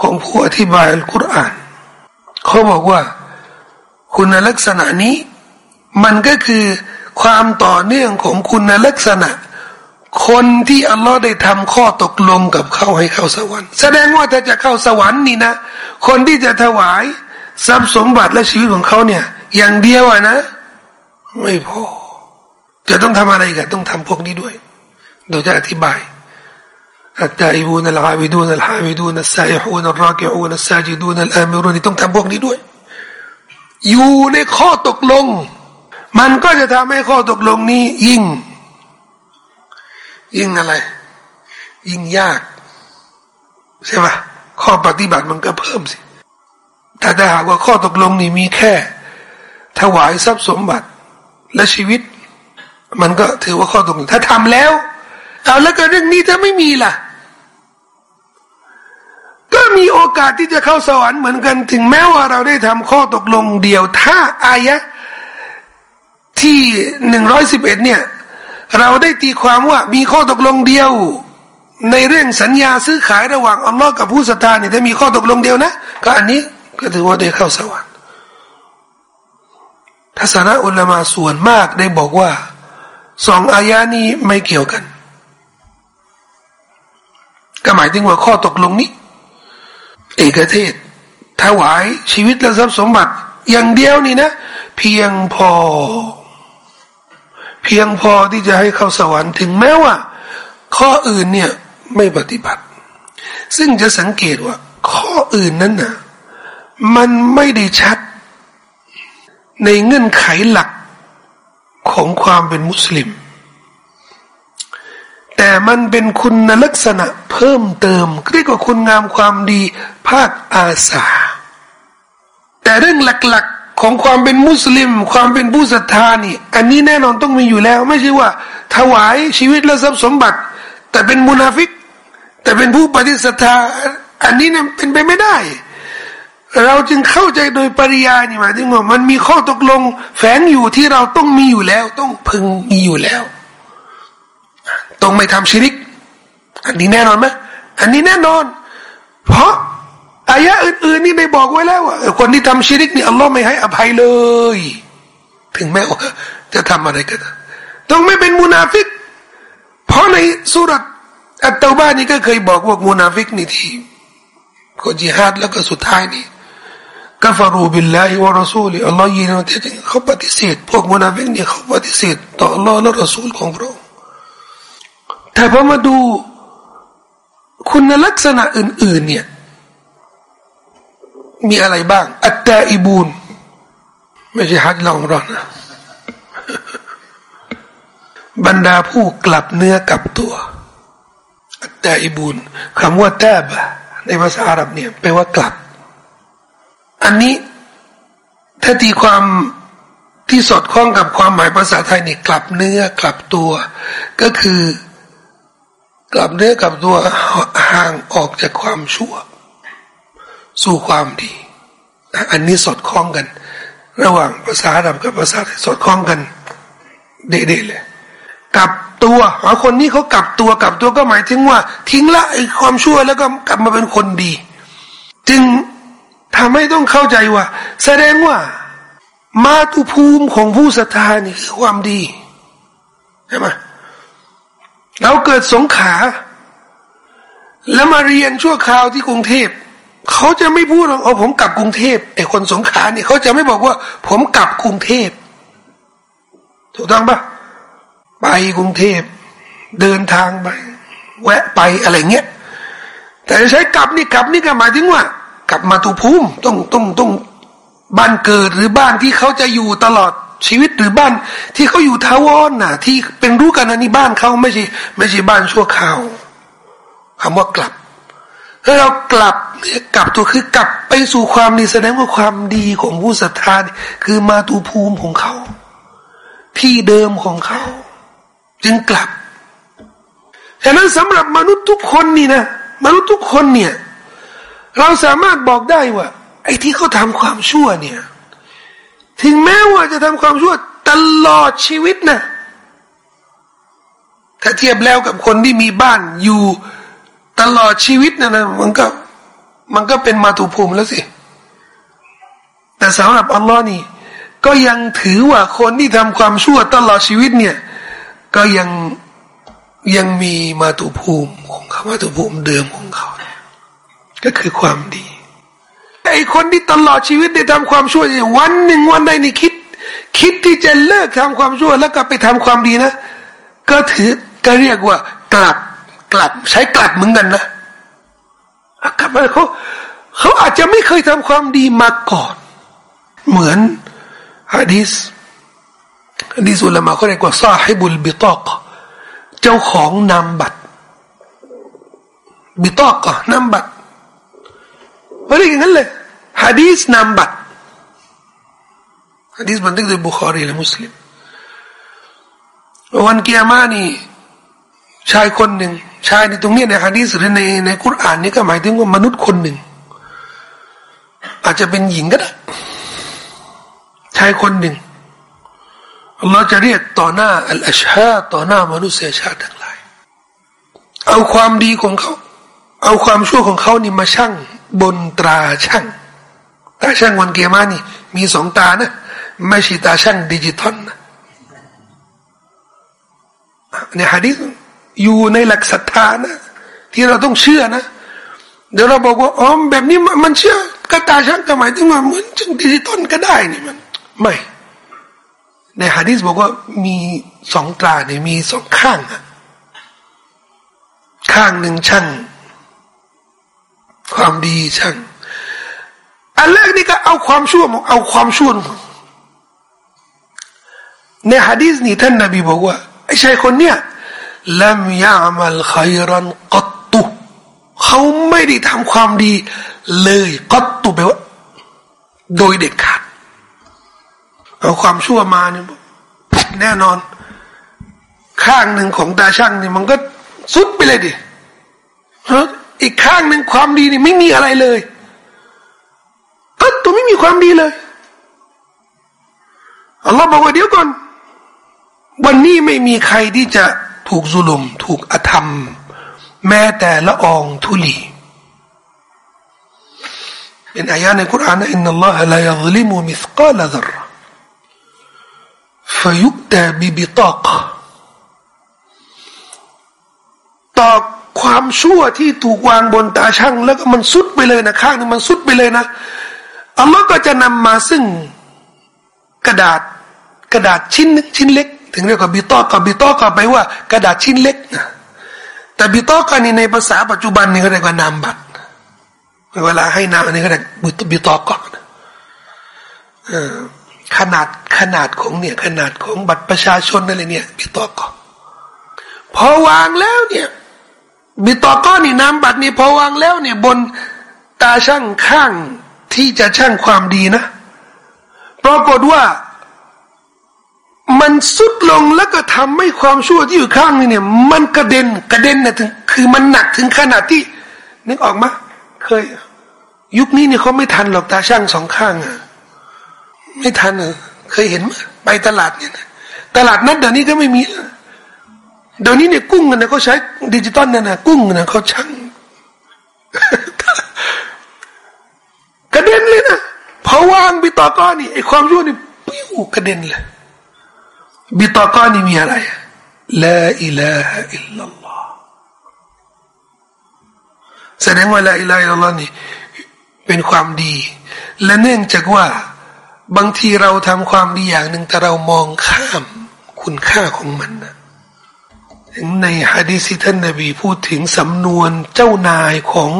ของผู้อธิบายอัลกุรอานเขาบอกว่า คุณลักษณะนี้ มันก็คือความต่อเนื่องของคุณลักษณะ คนที่อัลลอฮ์ได้ทำข้อตกลงกับเขาให้เข้าสวรรค์ แสดงว่าถ้าจะเข้าสวรรค์นี่นะ คนที่จะถวายทรัพย์สมบัติและชีวิตของเขาเนี่ย อย่างเดียวอะนะ ไม่พอ จะต้องทำอะไรกันต้องทำพวกนี้ด้วยเดี๋ยวจะอธิบายอัตตาอิบูนัลอาบิดูนัลฮาบิดูนัลซาอิฮูนัลรากิอูนัลซาจิดูนัลอามิรุนต้องทำพวกนี้ด้วย อยู่ในข้อตกลง มันก็จะทำให้ข้อตกลงนี้ยิ่ง ยิ่งอะไร ยิ่งยาก ใช่ไหมข้อปฏิบัติมันก็เพิ่มสิแต่ถ้าหากว่าข้อตกลงนี้มีแค่ ถวายทรัพย์สมบัติและชีวิต มันก็ถือว่าข้อตกลงถ้าทำแล้ว เอาแล้วก็เรื่องนี้ถ้าไม่มีล่ะ ก็มีโอกาสที่จะเข้าสวรรค์เหมือนกัน ถึงแม้ว่าเราได้ทำข้อตกลงเดียว ถ้าอายะที่หนึ่งร้อยสิบเอ็ดเนี่ย เราได้ตีความว่ามีข้อตกลงเดียว ในเรื่องสัญญาซื้อขายระหว่างอัลลอฮ์กับผู้ศรัทธาเนี่ยถ้ามีข้อตกลงเดียวนะ ก็อันนี้ก็ถือว่าได้เข้าสวรรค์ทัศนะอุลามาส่วนมากได้บอกว่าสองอายานี้ไม่เกี่ยวกัน ก็หมายถึงว่าข้อตกลงนี้ เอกเทศถวายชีวิตและทรัพย์สมบัติ อย่างเดียวนี่นะ เพียงพอ พียงพอที่จะให้เข้าสวรรค์ถึงแม้ว่า ข้ออื่นเนี่ยไม่ปฏิบัติ ซึ่งจะสังเกตว่า ข้ออื่นนั้นนะ่ะมันไม่ได้ชัด ในเงื่อนไขหลักของความเป็นมุสลิม แต่มันเป็นคุณลักษณะเพิ่มเติมเรียกว่าคุณงามความดีภาคอาสา แต่เรื่องหลักๆ ของความเป็นมุสลิม ความเป็นผู้ศรัทธานี่ อันนี้แน่นอนต้องมีอยู่แล้ว ไม่ใช่ว่า ถวายชีวิตและทรัพย์สมบัติ แต่เป็นมุนาฟิก แต่เป็นผู้ปฏิสัทธา อันนี้เนี่ยเป็นไปไม่ได้ เราจึงเข้าใจโดยปริยายนี่หมายถึงว่ามันมีข้อตกลง แฝงอยู่ที่เราต้องมีอยู่แล้ว ต้องพึงมีอยู่แล้ว ต้องไม่ทำชิริก อันนี้แน่นอนไหมอันนี้แน่นอน เพราะ อายะอื่นๆนี่ได้บอกไว้แล้วว่าคนที่ทำชิริกนี่อัลลอฮ์ไม่ให้อภัยเลย ถึงแม้ว่าจะทำอะไรก็ตามต้องไม่เป็นมุนาฟิก เพราะในซูเราะฮฺอัตเตาบะฮฺนี่ก็เคยบอกว่ามุนาฟิกนี่ที่ก็จิฮาดแล้วก็สุดท้ายนี่كفروا بالله ورسولهอัลลอฮ์ยินดีที่เขาปฏิเสธพวกมุนาฟิกเนี่ยเขาปฏิเสธต่ออัลลอฮ์และรอซูลของพระองค์แต่พอมาดูคุณลักษณะอื่น ๆ เนี่ย มีอะไรบ้าง อัตตาอิบูนไม่ใช่ฮัจลองรอนนะบรรดาผู้กลับเนื้อกลับตัว อัตตาอิบูนคำว่าแตบในภาษาอาหรับเนี่ยแปลว่ากลับ อันนี้ถ้าตีความที่สอดคล้องกับความหมายภาษาไทยเนี่ยกลับเนื้อกลับตัว ก็คือกลับเนื้อกลับตัวห่างออกจากความชั่ว สู่ความดี อันนี้สอดคล้องกัน ระหว่างภาษาอาหรับกับภาษาไทยสอดคล้องกัน เด็ดๆเลยกลับตัวเอาคนนี้เขากลับตัวกลับตัวก็หมายถึงว่า ทิ้งละไอ้ความชั่วแล้วก็กลับมาเป็นคนดี จึงทำให้ต้องเข้าใจว่า แสดงว่ามาตุภูมิของผู้ศรัทธานี่คือความดีใช่ไหมเราเกิดสงขา แล้วมาเรียนชั่วคราวที่กรุงเทพ เขาจะไม่พูดหรอกเอาผมกลับกรุงเทพไอ้คนสงขาเนี่ยเขาจะไม่บอกว่า ผมกลับกรุงเทพถูกต้องปะไปกรุงเทพเดินทางไป แวะไปอะไรเงี้ยแต่ใช้กลับนี่กลับนี่ก็หมายถึงว่า กลับมาตุภูมิต้องต้องต้องบ้านเกิดหรือบ้านที่เขาจะอยู่ตลอดชีวิตหรือบ้าน ที่เขาอยู่ทาวอนน่ะ ที่เป็นรู้กันนะนี่บ้านเขาไม่ใช่ไม่ใช่บ้านชั่วคราวคำว่ากลับ เรากลับเนี่ยกลับตัวคือกลับไปสู่ความดีแสดงว่าความดีของผู้ศรัทธาคือมาตุภูมิของเขา ที่เดิมของเขา จึงกลับฉะนั้นสำหรับมนุษย์ทุกคนนี่นะมนุษย์ทุกคนเนี่ย เราสามารถบอกได้ว่า ไอ้ที่เขาทำความชั่วเนี่ย ถึงแม้ว่าจะทำความชั่วตลอดชีวิตนะถ้าเทียบแล้วกับคนที่มีบ้านอยู่ ตลอดชีวิตนะนะมันก็มันก็เป็นมาตุภูมิแล้วสิ แต่สำหรับอัลลอฮ์นี่ ก็ยังถือว่าคนที่ทำความชั่วตลอดชีวิตเนี่ย ก็ยังยังมีมาตุภูมิของเขามาตุภูมิเดิมของเขา ก็คือความดีไอคนที่ตลอดชีวิตได้ทำความชั่ววันหนึ่งวันใดนี่คิด คิดที่จะเลิกทำความชั่วแล้วก็ไปทำความดีนะ ก็ถือก็เรียกว่ากลับ กลับใช้กลับเหมือนกันนะกลับมาเขาเขาอาจจะไม่เคยทำความดีมาก่อน เหมือนฮะดีสฮะดีสุลมาเขาเรียกว่าซาฮิบุลบิตอกเจ้าของนามบัตรบิตอกนามบัตรเขาเรียกอย่างนั้นเลยฮะดีสนามบัตรฮะดีสบันทึกโดยบุคอรีและมุสลิมวันเกียร์มานี่ ชายคนหนึ่ง ชายในตรงนี้ในฮะดีสหรือในในคุรานนี่ก็หมายถึงว่ามนุษย์คนหนึ่ง อาจจะเป็นหญิงก็ได้ชายคนหนึ่งเราจะเรียกต่อหน้าالأشهاد ต่อหน้ามนุษยชาติทั้งหลาย เอาความดีของเขา เอาความชั่วของเขานี่มาชั่งบนตราชั่งตาชั่งวันกิยามะฮ์นี่ มีสองตานะไม่ใช่ตาชั่งดิจิตอลนะในฮะดีษ อยู่ในหลักศรัทธานะที่เราต้องเชื่อนะ เดี๋ยวเราบอกว่าอ๋อแบบนี้มันเชื่อกระตาชั่งก็หมายถึงว่าเหมือนจึงดิจิตอลก็ได้นี่มัน ไม่ ในฮะดีษบอกว่ามีสองตราเนี่ยมีสองข้างอะข้างหนึ่งช่าง ความดีช่างอันแรกนี่ก็เอาความชั่วมาเอาความชั่วในฮะดีษนี้ท่านนบีบอกว่าไอ้ชายคนเนี้ย ลัมยามัลขัยรันกัตตุเขาไม่ได้ทำความดี เลยกัตตุแปลว่าโดยเด็ดขาดเอาความชั่วมาเนี่ยแน่นอน ข้างหนึ่งของตาช่างนี่มันก็สุดไปเลยดิฮะอีกข้างหนึ่งความดีนี่ไม่มีอะไรเลยก็ตัวไม่มีความดีเลยอัลลอฮ์บอกว่าเดี๋ยวก่อน วันนี้ไม่มีใครที่จะ ถูกจุลมถูกอธรรม แม้แต่ละอองทุลีเป็นอายะในคุรานอินนัลลอฮะลายัลิมุมิสกาลซรฟยุตาบิบิตอกตอกความชั่วที่ถูกวางบนตาช่างแล้วก็มันสุดไปเลยนะข้างนึงมันสุดไปเลยนะอัลลอฮ์ก็จะนำมาซึ่งกระดาษกระดาษชิ้นชิ้นเล็ก ถึงเรียกว่าบิตอกับบิตอกับไปว่ากระดาษชิ้นเล็กนะแต่บิตอกันนี่ในภาษาปัจจุบันนี่เขาเรียกว่านามบัตรเวลาให้นามอันนี้เขาเรียกบิตอก่อนขนาดขนาดของเนี่ย ขนาดของบัตรประชาชนอะไรเนี่ยบิตอก่อนพอวางแล้วเนี่ยบิตอก้อนนี่นามบัตรนี่พอวางแล้วเนี่ย บนตาช่างข้างที่จะช่างความดีนะปรากฏว่า มันสุดลงแล้วก็ทำให้ความชั่วที่อยู่ข้างนี้เนี่ย มันกระเด็นกระเด็นนะถึง คือมันหนักถึงขนาดที่ นึกออกมะเคย ยุคนี้เนี่ยเขาไม่ทันหรอกตาช่างสองข้างอะไม่ทันเออเคยเห็นไหมไปตลาดเนี่ยตลาดนัดเดี๋ยวนี้ก็ไม่มีเดี๋ยวนี้เนี่ยกุ้งนี่ยเขาใช้ดิจิตอลเนี่ยนะกุ้งนี่ยเขาช่างกระเด็นเลยนะพอวางบิตอก้อนนี่ไอความชั่วนี่ปิ้วกระเด็นเลย บิตอก้อนนี่มีอะไรลาอิลาฮะอิลลัลลอฮแสดงว่าลาอิลาฮะอิลลัลลอฮ์นี่เป็นความดี และเนื่องจากว่า บางทีเราทำความดีอย่างหนึ่งแต่เรามองข้ามคุณค่าของมันนะในฮะดีษท่านนบีพูดถึงสำนวนเจ้านายของ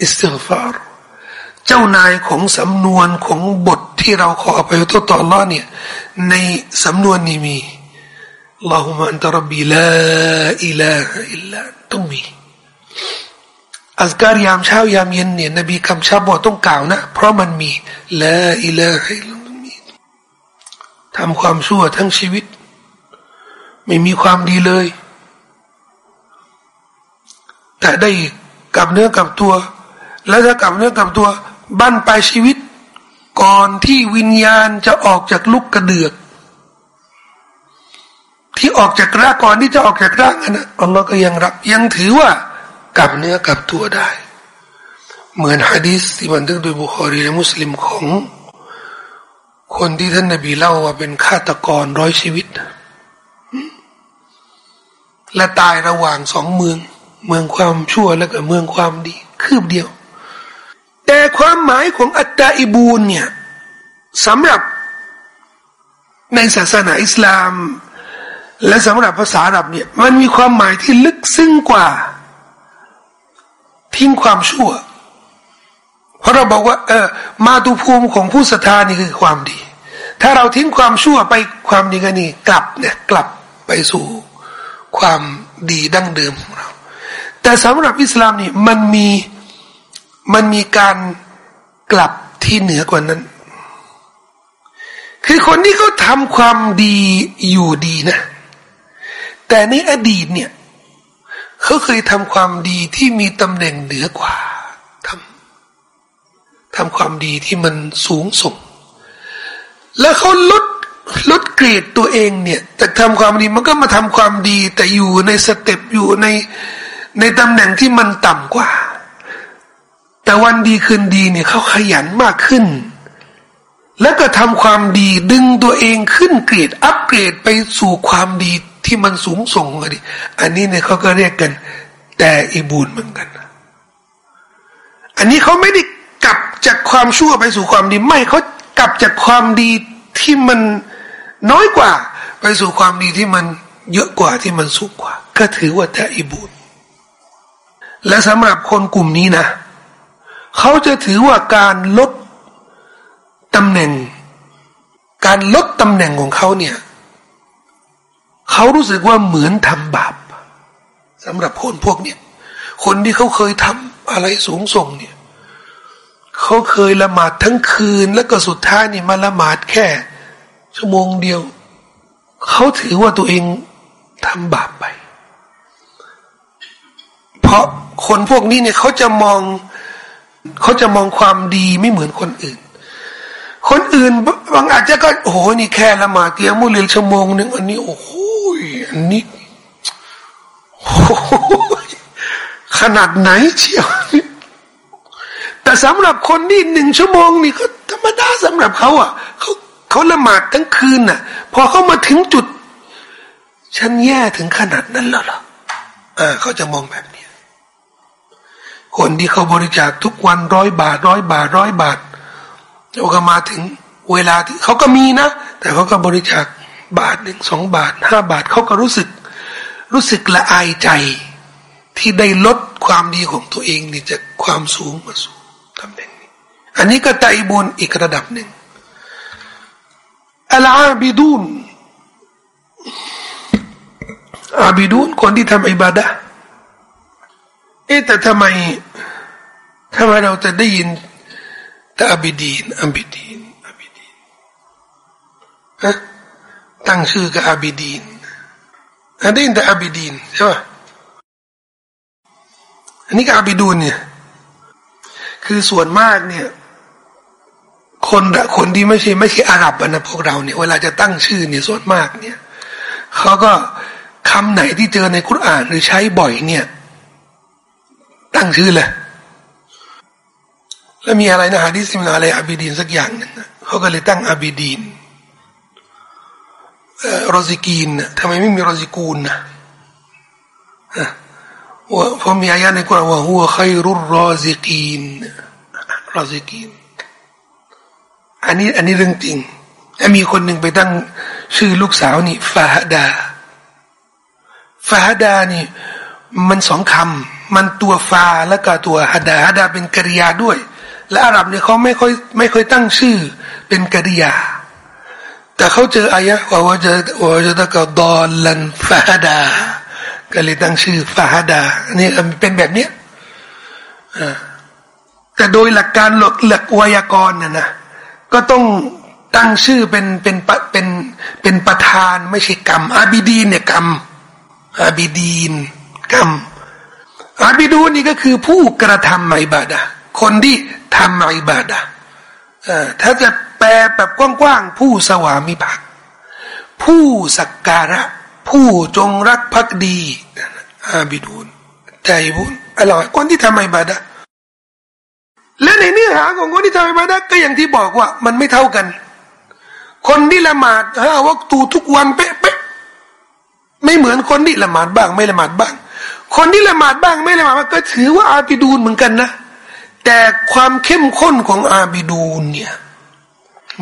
استغفار เจ้านายของสำนวนของบทที่เราขออภัยโทษต่ออัลลอฮ์เนี่ยในสำนวนนี้มีลาหุมันตรบีลาอิลาอิลลาต้องมีอัสการยามเช้ายามเย็นเนี่ยนบีกำชับบอกต้องกล่าวนะ เพราะมันมีلا إله إلا มีทำความชั่วทั้งชีวิต ไม่มีความดีเลย แต่ได้กับเนื้อกับตัว แล้วถ้ากับเนื้อกับตัว บั้นปลายชีวิต ก่อนที่วิญญาณจะออกจากลุกกระเดือก ที่ออกจากร่างก่อนที่จะออกจากร่างนะอัลลอฮ์ก็ยังรับ ยังถือว่ากับเนื้อกับตัวได้ เหมือนฮะดีษที่บันทึกโดยบุคอรีและมุสลิมของ คนที่ท่านนบีเล่าว่าเป็นฆาตกรร้อยชีวิต และตายระหว่างสองเมือง เมืองความชั่วและก็เมืองความดี คืบเดียว แต่ความหมายของอัตตาอิบูนเนี่ยสำหรับในศาสนาอิสลาม และสำหรับภาษาอาหรับเนี่ยมันมีความหมายที่ลึกซึ้งกว่า ทิ้งความชั่ว เพราะเราบอกว่า เออ มาตุภูมิของผู้ศรัทธานี่คือความดี ถ้าเราทิ้งความชั่วไปความดีกันนี่กลับเนี่ยกลับไปสู่ความดีดั้งเดิมของเรา แต่สำหรับอิสลามนี่มันมี มันมีการกลับที่เหนือกว่านั้น คือคนที่เขาทำความดีอยู่ดีนะ แต่ในอดีตเนี่ยเขาเคยทำความดีที่มีตำแหน่งเหนือกว่าทำทำความดีที่มันสูงส่ง แล้วเขาลดลดเกรดตัวเองเนี่ยจากทำความดีมันก็มาทำความดี แต่อยู่ในสเต็ปอยู่ในในตำแหน่งที่มันต่ำกว่า แต่วันดีคืนดีเนี่ยเขาขยันมากขึ้น แล้วก็ทำความดีดึงตัวเองขึ้นเกรดอัปเกรดไปสู่ความดีที่มันสูงส่งเลยอันนี้เนี่ยเขาก็เรียกกัน แต่อีบูนเหมือนกัน อันนี้เขาไม่ได้กลับจากความชั่วไปสู่ความดีไม่เขากลับจากความดีที่มันน้อยกว่า ไปสู่ความดีที่มันเยอะกว่าที่มันสูงกว่า ก็ถือว่าแต่อีบูนและสำหรับคนกลุ่มนี้นะ เขาจะถือว่าการลดตำแหน่ง การลดตำแหน่งของเขาเนี่ยเขารู้สึกว่าเหมือนทำบาปสำหรับคนพวกเนี้ยคนที่เขาเคยทำอะไรสูงส่งเนี่ยเขาเคยละหมาดทั้งคืนแล้วก็สุดท้ายนี่มาละหมาดแค่ ชั่วโมงเดียว เขาถือว่าตัวเองทำบาปไป เพราะคนพวกนี้เนี่ยเขาจะมอง เขาจะมองความดีไม่เหมือนคนอื่น คนอื่นบางอาจจะก็โอ้โหนี่แค่ละหมาดเตียมุลิลชั่วโมงหนึ่งอันนี้โอ้โหอันนี้ขนาดไหนเชียวแต่สำหรับคนที่หนึ่งชั่วโมงนี่ก็ธรรมดาสำหรับเขาอะเขาเขาละหมาดทั้งคืนน่ะ พอเขามาถึงจุด ฉันแย่ถึงขนาดนั้นแล้วหรออ่าเขาจะมองแบบ คนที่เขาบริจาคทุกวันร้อยบาทร้อยบาทร้อยบาทเราก็มาถึงเวลาที่เขาก็มีนะ แต่เขาก็บริจาคบาทหนึ่งสองบาทห้าบาทเขาก็รู้สึก รู้สึกละอายใจ ที่ได้ลดความดีของตัวเองนี่จากความสูงมาสู่ตำแหน่งนี้ อันนี้ก็ไตบุญอีกระดับหนึ่งอัลอาบิดูนอาบิดูนคนที่ทำอิบาดะเอ๊แต่ทำไมทำไมเราจะได้ยินแต่อบิดีนอบิดีนอบิดีนฮะตั้งชื่อกับอบิดีนอันนี้แต่อบิดีนใช่ป่ะอันนี้กับอบิดูนเนี่ย คือส่วนมากเนี่ย คนคนที่ไม่ใช่ไม่ใช่อาหรับนะพวกเราเนี่ย เวลาจะตั้งชื่อเนี่ยส่วนมากเนี่ยเขาก็คำไหนที่เจอในคุรานหรือใช้บ่อยเนี่ย ตั้งชื่อเลยแล้วมีอะไรนะฮะดิสมินอะไรอาบิดีนสักอย่างนึงเขาก็เลยตั้งอาบิดีนรอซิกีนทำไมไม่มีรอซิกูลนะว่าพอมีอายะในกุรอานว่าหัวใครรุรอซิกีนรอซิกีนอันนี้อันนี้เรื่องจริงแล้วมีคนหนึ่งไปตั้งชื่อลูกสาวนี่ฟาฮดาฟาฮดานี่ มันสองคำ มันตัวฟาแล้วก็ตัวฮดาฮดาเป็นกริยาด้วย และอาหรับเนี่ยเขาไม่ค่อยไม่ค่อยตั้งชื่อเป็นกริยา แต่เขาเจออายะว่าว่าจะว่าจะตะกดอลันฟาฮดา ก็เลยตั้งชื่อฟาฮดานี่เป็นแบบเนี้ยแต่โดยหลักการหลักหลักวยากรณ์น่ะนะก็ต้องตั้งชื่อเป็นเป็นเป็นเป็นประธานไม่ใช่กรรมอาบิดีนเนี่ยกรรมอาบิดีนกรรม อาบิดูนี่ก็คือผู้กระทำไมบาดาคนที่ทำอิบาดะถ้าจะแปลแบบกว้างๆผู้สวามิภักดิ์ผู้สักการะ ผู้จงรักภักดีอาบิดูนใจบุญอร่อยคนที่ทำอิบาดะและในเนื้อหาของคนที่ทำอิบาดะก็อย่างที่บอกว่า มันไม่เท่ากัน คนที่ละหมาดฮะวักตูทุกวันเป๊ะไม่เหมือนคนที่ละหมาดบ้าง ไม่ละหมาดบ้าง คนที่ละหมาดบ้างไม่ละหมาดบ้างก็ถือว่าอาบิดูนเหมือนกันนะ แต่ความเข้มข้นของอาบิดูนเนี่ย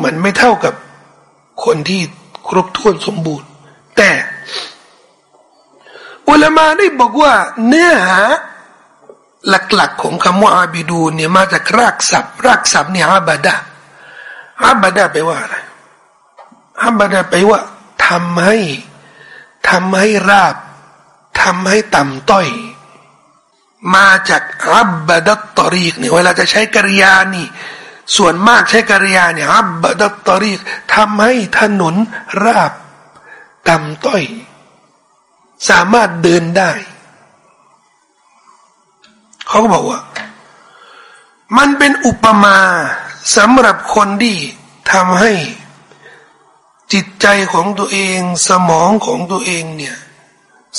มันไม่เท่ากับคนที่ครบถ้วนสมบูรณ์ แต่อุลามาได้บอกว่าเนื้อหาหลักๆ ของคำว่าอาบิดูนเนี่ยมาจากรากศัพท์ รากศัพท์เนี่ยอาบดาอาบดาแปว่าอะไรอาบดาแปว่าทำให้ทำให้ราบ ทำให้ต่ำต้อย มาจากอับบดัตตรีกเนี่ยเวลาจะใช้กริยานี่ ส่วนมากใช้กริยาเนี่ยอับบดัตตรีกทำให้ถนนราบ ต่ำต้อย สามารถเดินได้ เขาก็บอกว่า มันเป็นอุปมาสำหรับคนที่ทำให้จิตใจของตัวเองสมองของตัวเองเนี่ย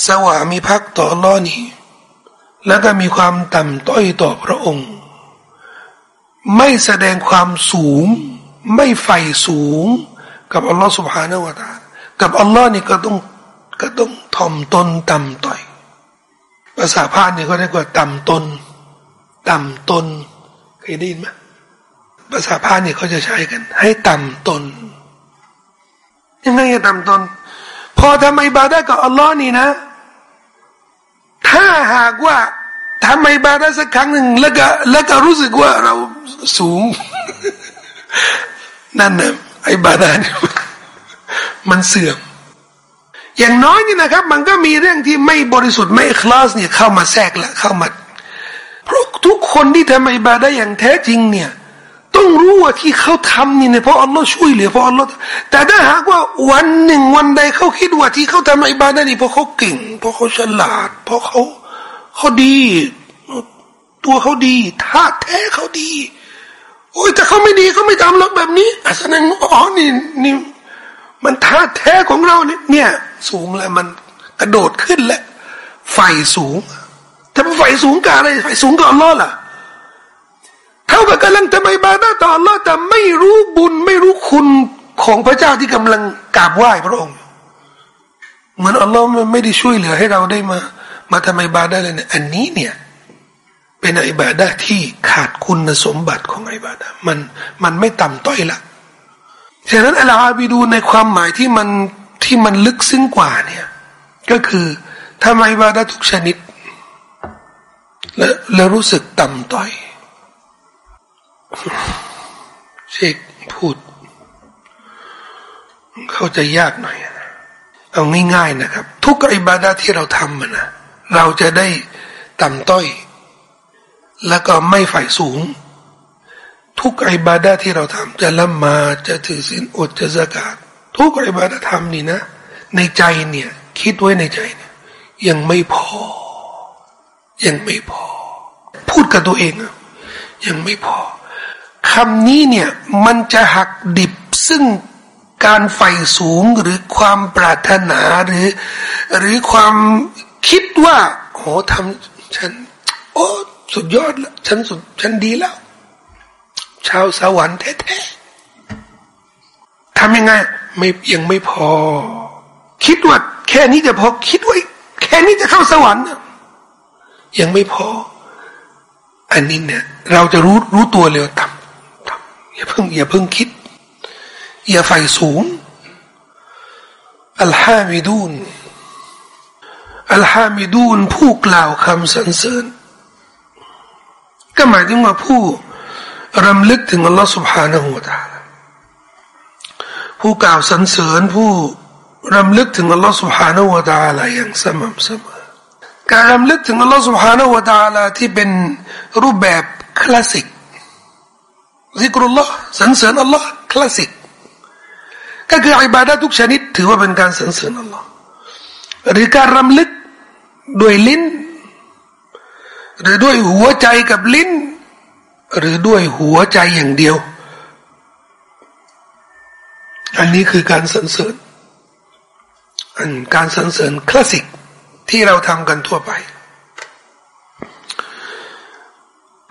สว่ามีพักต่อล้อนี่แล้วก็มีความต่ำต้อยต่อพระองค์ ไม่แสดงความสูง ไม่ใฝ่สูง กับอัลลอฮฺสุบฮานาวะตากับอัลลอฮ์นี่ก็ต้องก็ต้องถ่อมตนต่ำต้อย ภาษาพาเนี่เขาเรียกว่าต่ำตน ต่ำตนเคยได้ยินไหมภาษาพาเนี่ยเขาจะใช้กัน ให้ต่ำตน ยังไงจะทำตน พอทำไมบาดากับอัลลอฮ์นี่นะ ถ้าหากว่าทำไมบาดาสักครั้งหนึ่งแล้วก็แล้วก็รู้สึกว่าเราสูง นั่นนะไอ้บาดาเนี่ยมันเสื่อมอย่างน้อยนี่นะครับ มันก็มีเรื่องที่ไม่บริสุทธิ์ไม่คลาสเนี่ยเข้ามาแทรกละเข้ามาเพราะทุกคนที่ทำไมบาดาอย่างแท้จริงเนี่ย ต้องรู้ว่าที่เขาทำนี่เนี่ยเพราะอัลลอฮ์ช่วยเหลือเพราะอัลลอฮ์แต่ถ้าหากว่าวันหนึ่งวันใดเขาคิดว่าที่เขาทำอิบาดะนี่เพราะเขาเก่ง เพราะเขาฉลาด เพราะเขาเขาดี ตัวเขาดีท่าแท้เขาดี โอ้ยแต่เขาไม่ดีเขาไม่ทำหรอกแบบนี้อะแสดงอ๋อนี่นี่มันท่าแท้ของเราเนี่ยเนี่ย สูงแล้วมันกระโดดขึ้นแล้วไฟสูงถ้าไฟสูงกับอะไรไฟสูงกับอัลลอฮ์ล่ะ เท่ากับกำลังทำไมบาดาต่อ Allah แต่ไม่รู้บุญไม่รู้คุณของพระเจ้าที่กำลังกราบไหว้พระองค์ เหมือนอัลลอฮ์ไม่ได้ช่วยเหลือให้เราได้มา มาทำไมบาดาเลยเนี่ยอันนี้เนี่ย เป็นอิบาดาที่ขาดคุณสมบัติของอิบาดามันมันไม่ต่ำต้อยละฉะนั้นอัลอาบิดูในความหมายที่มันที่มันลึกซึ้งกว่าเนี่ย ก็คือทำไมบาดาทุกชนิด และแล้วรู้สึกต่ำต้อย เชคพูด เขาจะยากหน่อยเอาง่ายๆนะครับ ทุกอิบาดาที่เราทำมันนะเราจะได้ต่ำต้อย แล้วก็ไม่ฝ่ายสูง ทุกอิบาดาที่เราทำจะละมาจะถือศีลอดจะสกาดทุกอิบาดาทำนี่นะ ในใจเนี่ย คิดไว้ในใจเนี่ยยังไม่พอ ยังไม่พอ พูดกับตัวเองยังไม่พอ คำนี้เนี่ยมันจะหักดิบซึ่งการใฝ่สูงหรือความปรารถนาหรือ หรือความคิดว่าโอ้ทำฉัน โอ้สุดยอดแล้วฉันสุดฉันดีแล้ว ชาวสวรรค์แท้ๆทำยังไงไม่ยังไม่พอ คิดว่าแค่นี้จะพอคิดว่าแค่นี้จะเข้าสวรรค์ยังไม่พอ อันนี้เนี่ย เราจะรู้รู้ตัวเลยว่าทำ อย่าเพิ่งอย่าเพิ่งคิด อย่าไฟสูง อัลฮามิดูน อัลฮามิดูนผู้กล่าวคำสรรเสริญ ก็หมายถึงว่าผู้รำลึกถึงอัลลอฮฺ سبحانه และ تعالى ผู้กล่าวสรรเสริญผู้รำลึกถึงอัลลอฮฺ سبحانه และ تعالى อย่างสม่ำเสมอ การรำลึกถึงอัลลอฮฺ سبحانه และ تعالى ที่เป็นรูปแบบคลาสสิก ذكر الله สรรเสริญอัลลอฮ์คลาสสิกก็คืออิบาดะทุกชนิด ถือว่าเป็นการสรรเสริญอัลลอฮ์หรือการรำลึกด้วยลิ้น หรือด้วยหัวใจกับลิ้น หรือด้วยหัวใจอย่างเดียว อันนี้คือการสรรเสริญอันการสรรเสริญคลาสสิกที่เราทำกันทั่วไป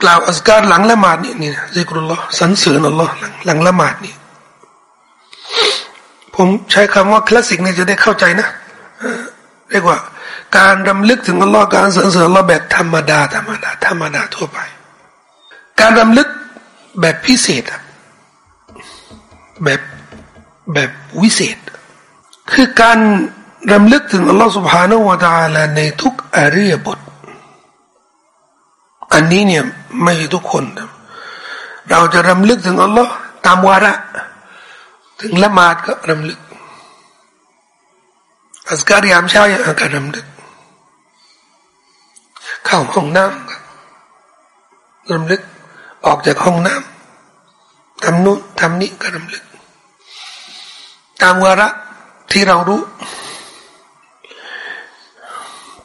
กล่าวอัสการหลังละหมาดนี่นี่ซิกรุลลอฮ์สรรเสริญอัลลอฮ์หลังหลังละหมาดนี่ผมใช้คำว่าคลาสสิกนี่จะได้เข้าใจนะ เรียกว่า การรำลึกถึงอัลลอฮ์การสรรเสริญอัลลอฮ์แบบธรรมดาธรรมดาธรรมดาทั่วไป การรำลึกแบบพิเศษแบบแบบวิเศษ คือการรำลึกถึงอัลลอฮ์ سبحانه และ تعالى ในทุกอริยบท อันนี้เนี่ยไม่ใช่ทุกคนเราจะรำลึกถึงอัลลอฮ์ตามวาระ ถึงละหมาดก็รำลึกอัสการยามเช้าอย่างการรำลึก เข้าห้องน้ำรำลึก ออกจากห้องน้ำทำนู้นทำนี้ก็รำลึก ตามวาระที่เรารู้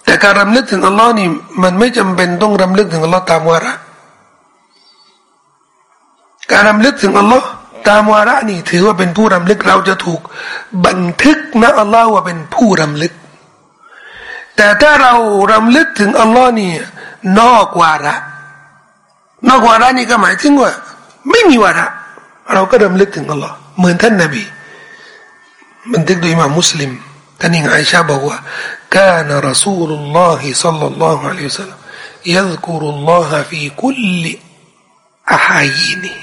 แต่การรำลึกถึงอัลลอฮ์นี่มันไม่จำเป็นต้องรำลึกถึงอัลลอฮ์ตามวาระการรำลึกถึงอัลลอฮ์ตามวาระนี่ถือว่าเป็นผู้รำลึกเราจะถูกบันทึกนะอัลลอฮ์ว่าเป็นผู้รำลึก แต่ถ้าเรารำลึกถึงอัลลอฮ์นี่นอกวาระ นอกวาระนี่ก็หมายถึงว่า ไม่มีวาระ เราก็รำลึกถึงอัลลอฮ์เหมือนท่านนบีบันทึกโดยมามุสลิม ท่านอิงไอชาบอกว่า كان رسول الله صلى الله عليه وسلم يذكر الله في كل أحايينه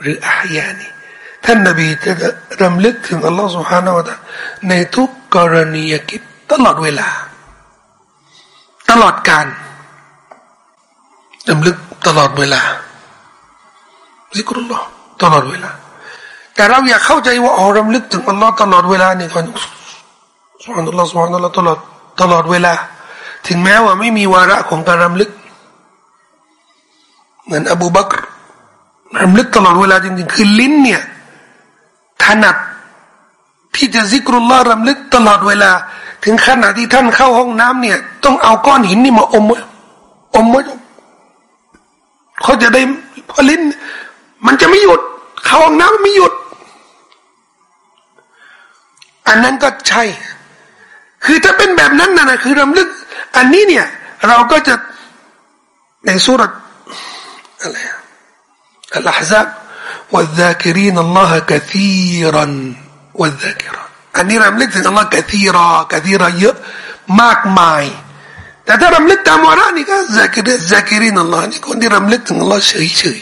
หรืออาญานีท่านนบีจะรำลึกถึงอัลลอฮฺสุฮาห์นะวะตาในทุกกรณียกิจตลอดเวลา ตลอดการรำลึกตลอดเวลาซิกรุลลอฮ์ตลอดเวลา แต่เราอยากเข้าใจว่าอ๋อรำลึกถึงอัลลอฮ์ตลอดเวลาเนี่ยก่ สุฮานุลลอฮ์สุฮานุลลอฮ์ตลอดตลอดเวลา ถึงแม้ว่าไม่มีวาระของการรำลึก เหมือนอบูบักรรำลึกตลอดเวลาจริงๆ คือลิ้นเนี่ยถนัดที่จะซิกรุลลอฮ์รำลึกตลอดเวลา ถึงขนาดที่ท่านเข้าห้องน้ำเนี่ย ต้องเอาก้อนหินนี่มาอมไว้อมไว้เขาจะได้พอลิ้น มันจะไม่หยุด เข้าห้องน้ำไม่หยุด อันนั้นก็ใช่ คือถ้าเป็นแบบนั้นนะนะคือรำลึก อันนี้เนี่ย เราก็จะในสุรอะไร الأحزاب والذاكرين الله كثيرا والذاكرات อันนี้รำลึกถึงอัลลอฮ์กะทีรอกะทีรอเยอะมากมายแต่ถ้ารำลึกตามวาระนี่ก็ซากิรซากิรินอัลลอฮ์นี่คนที่รำลึกถึงอัลลอฮ์เฉยเฉย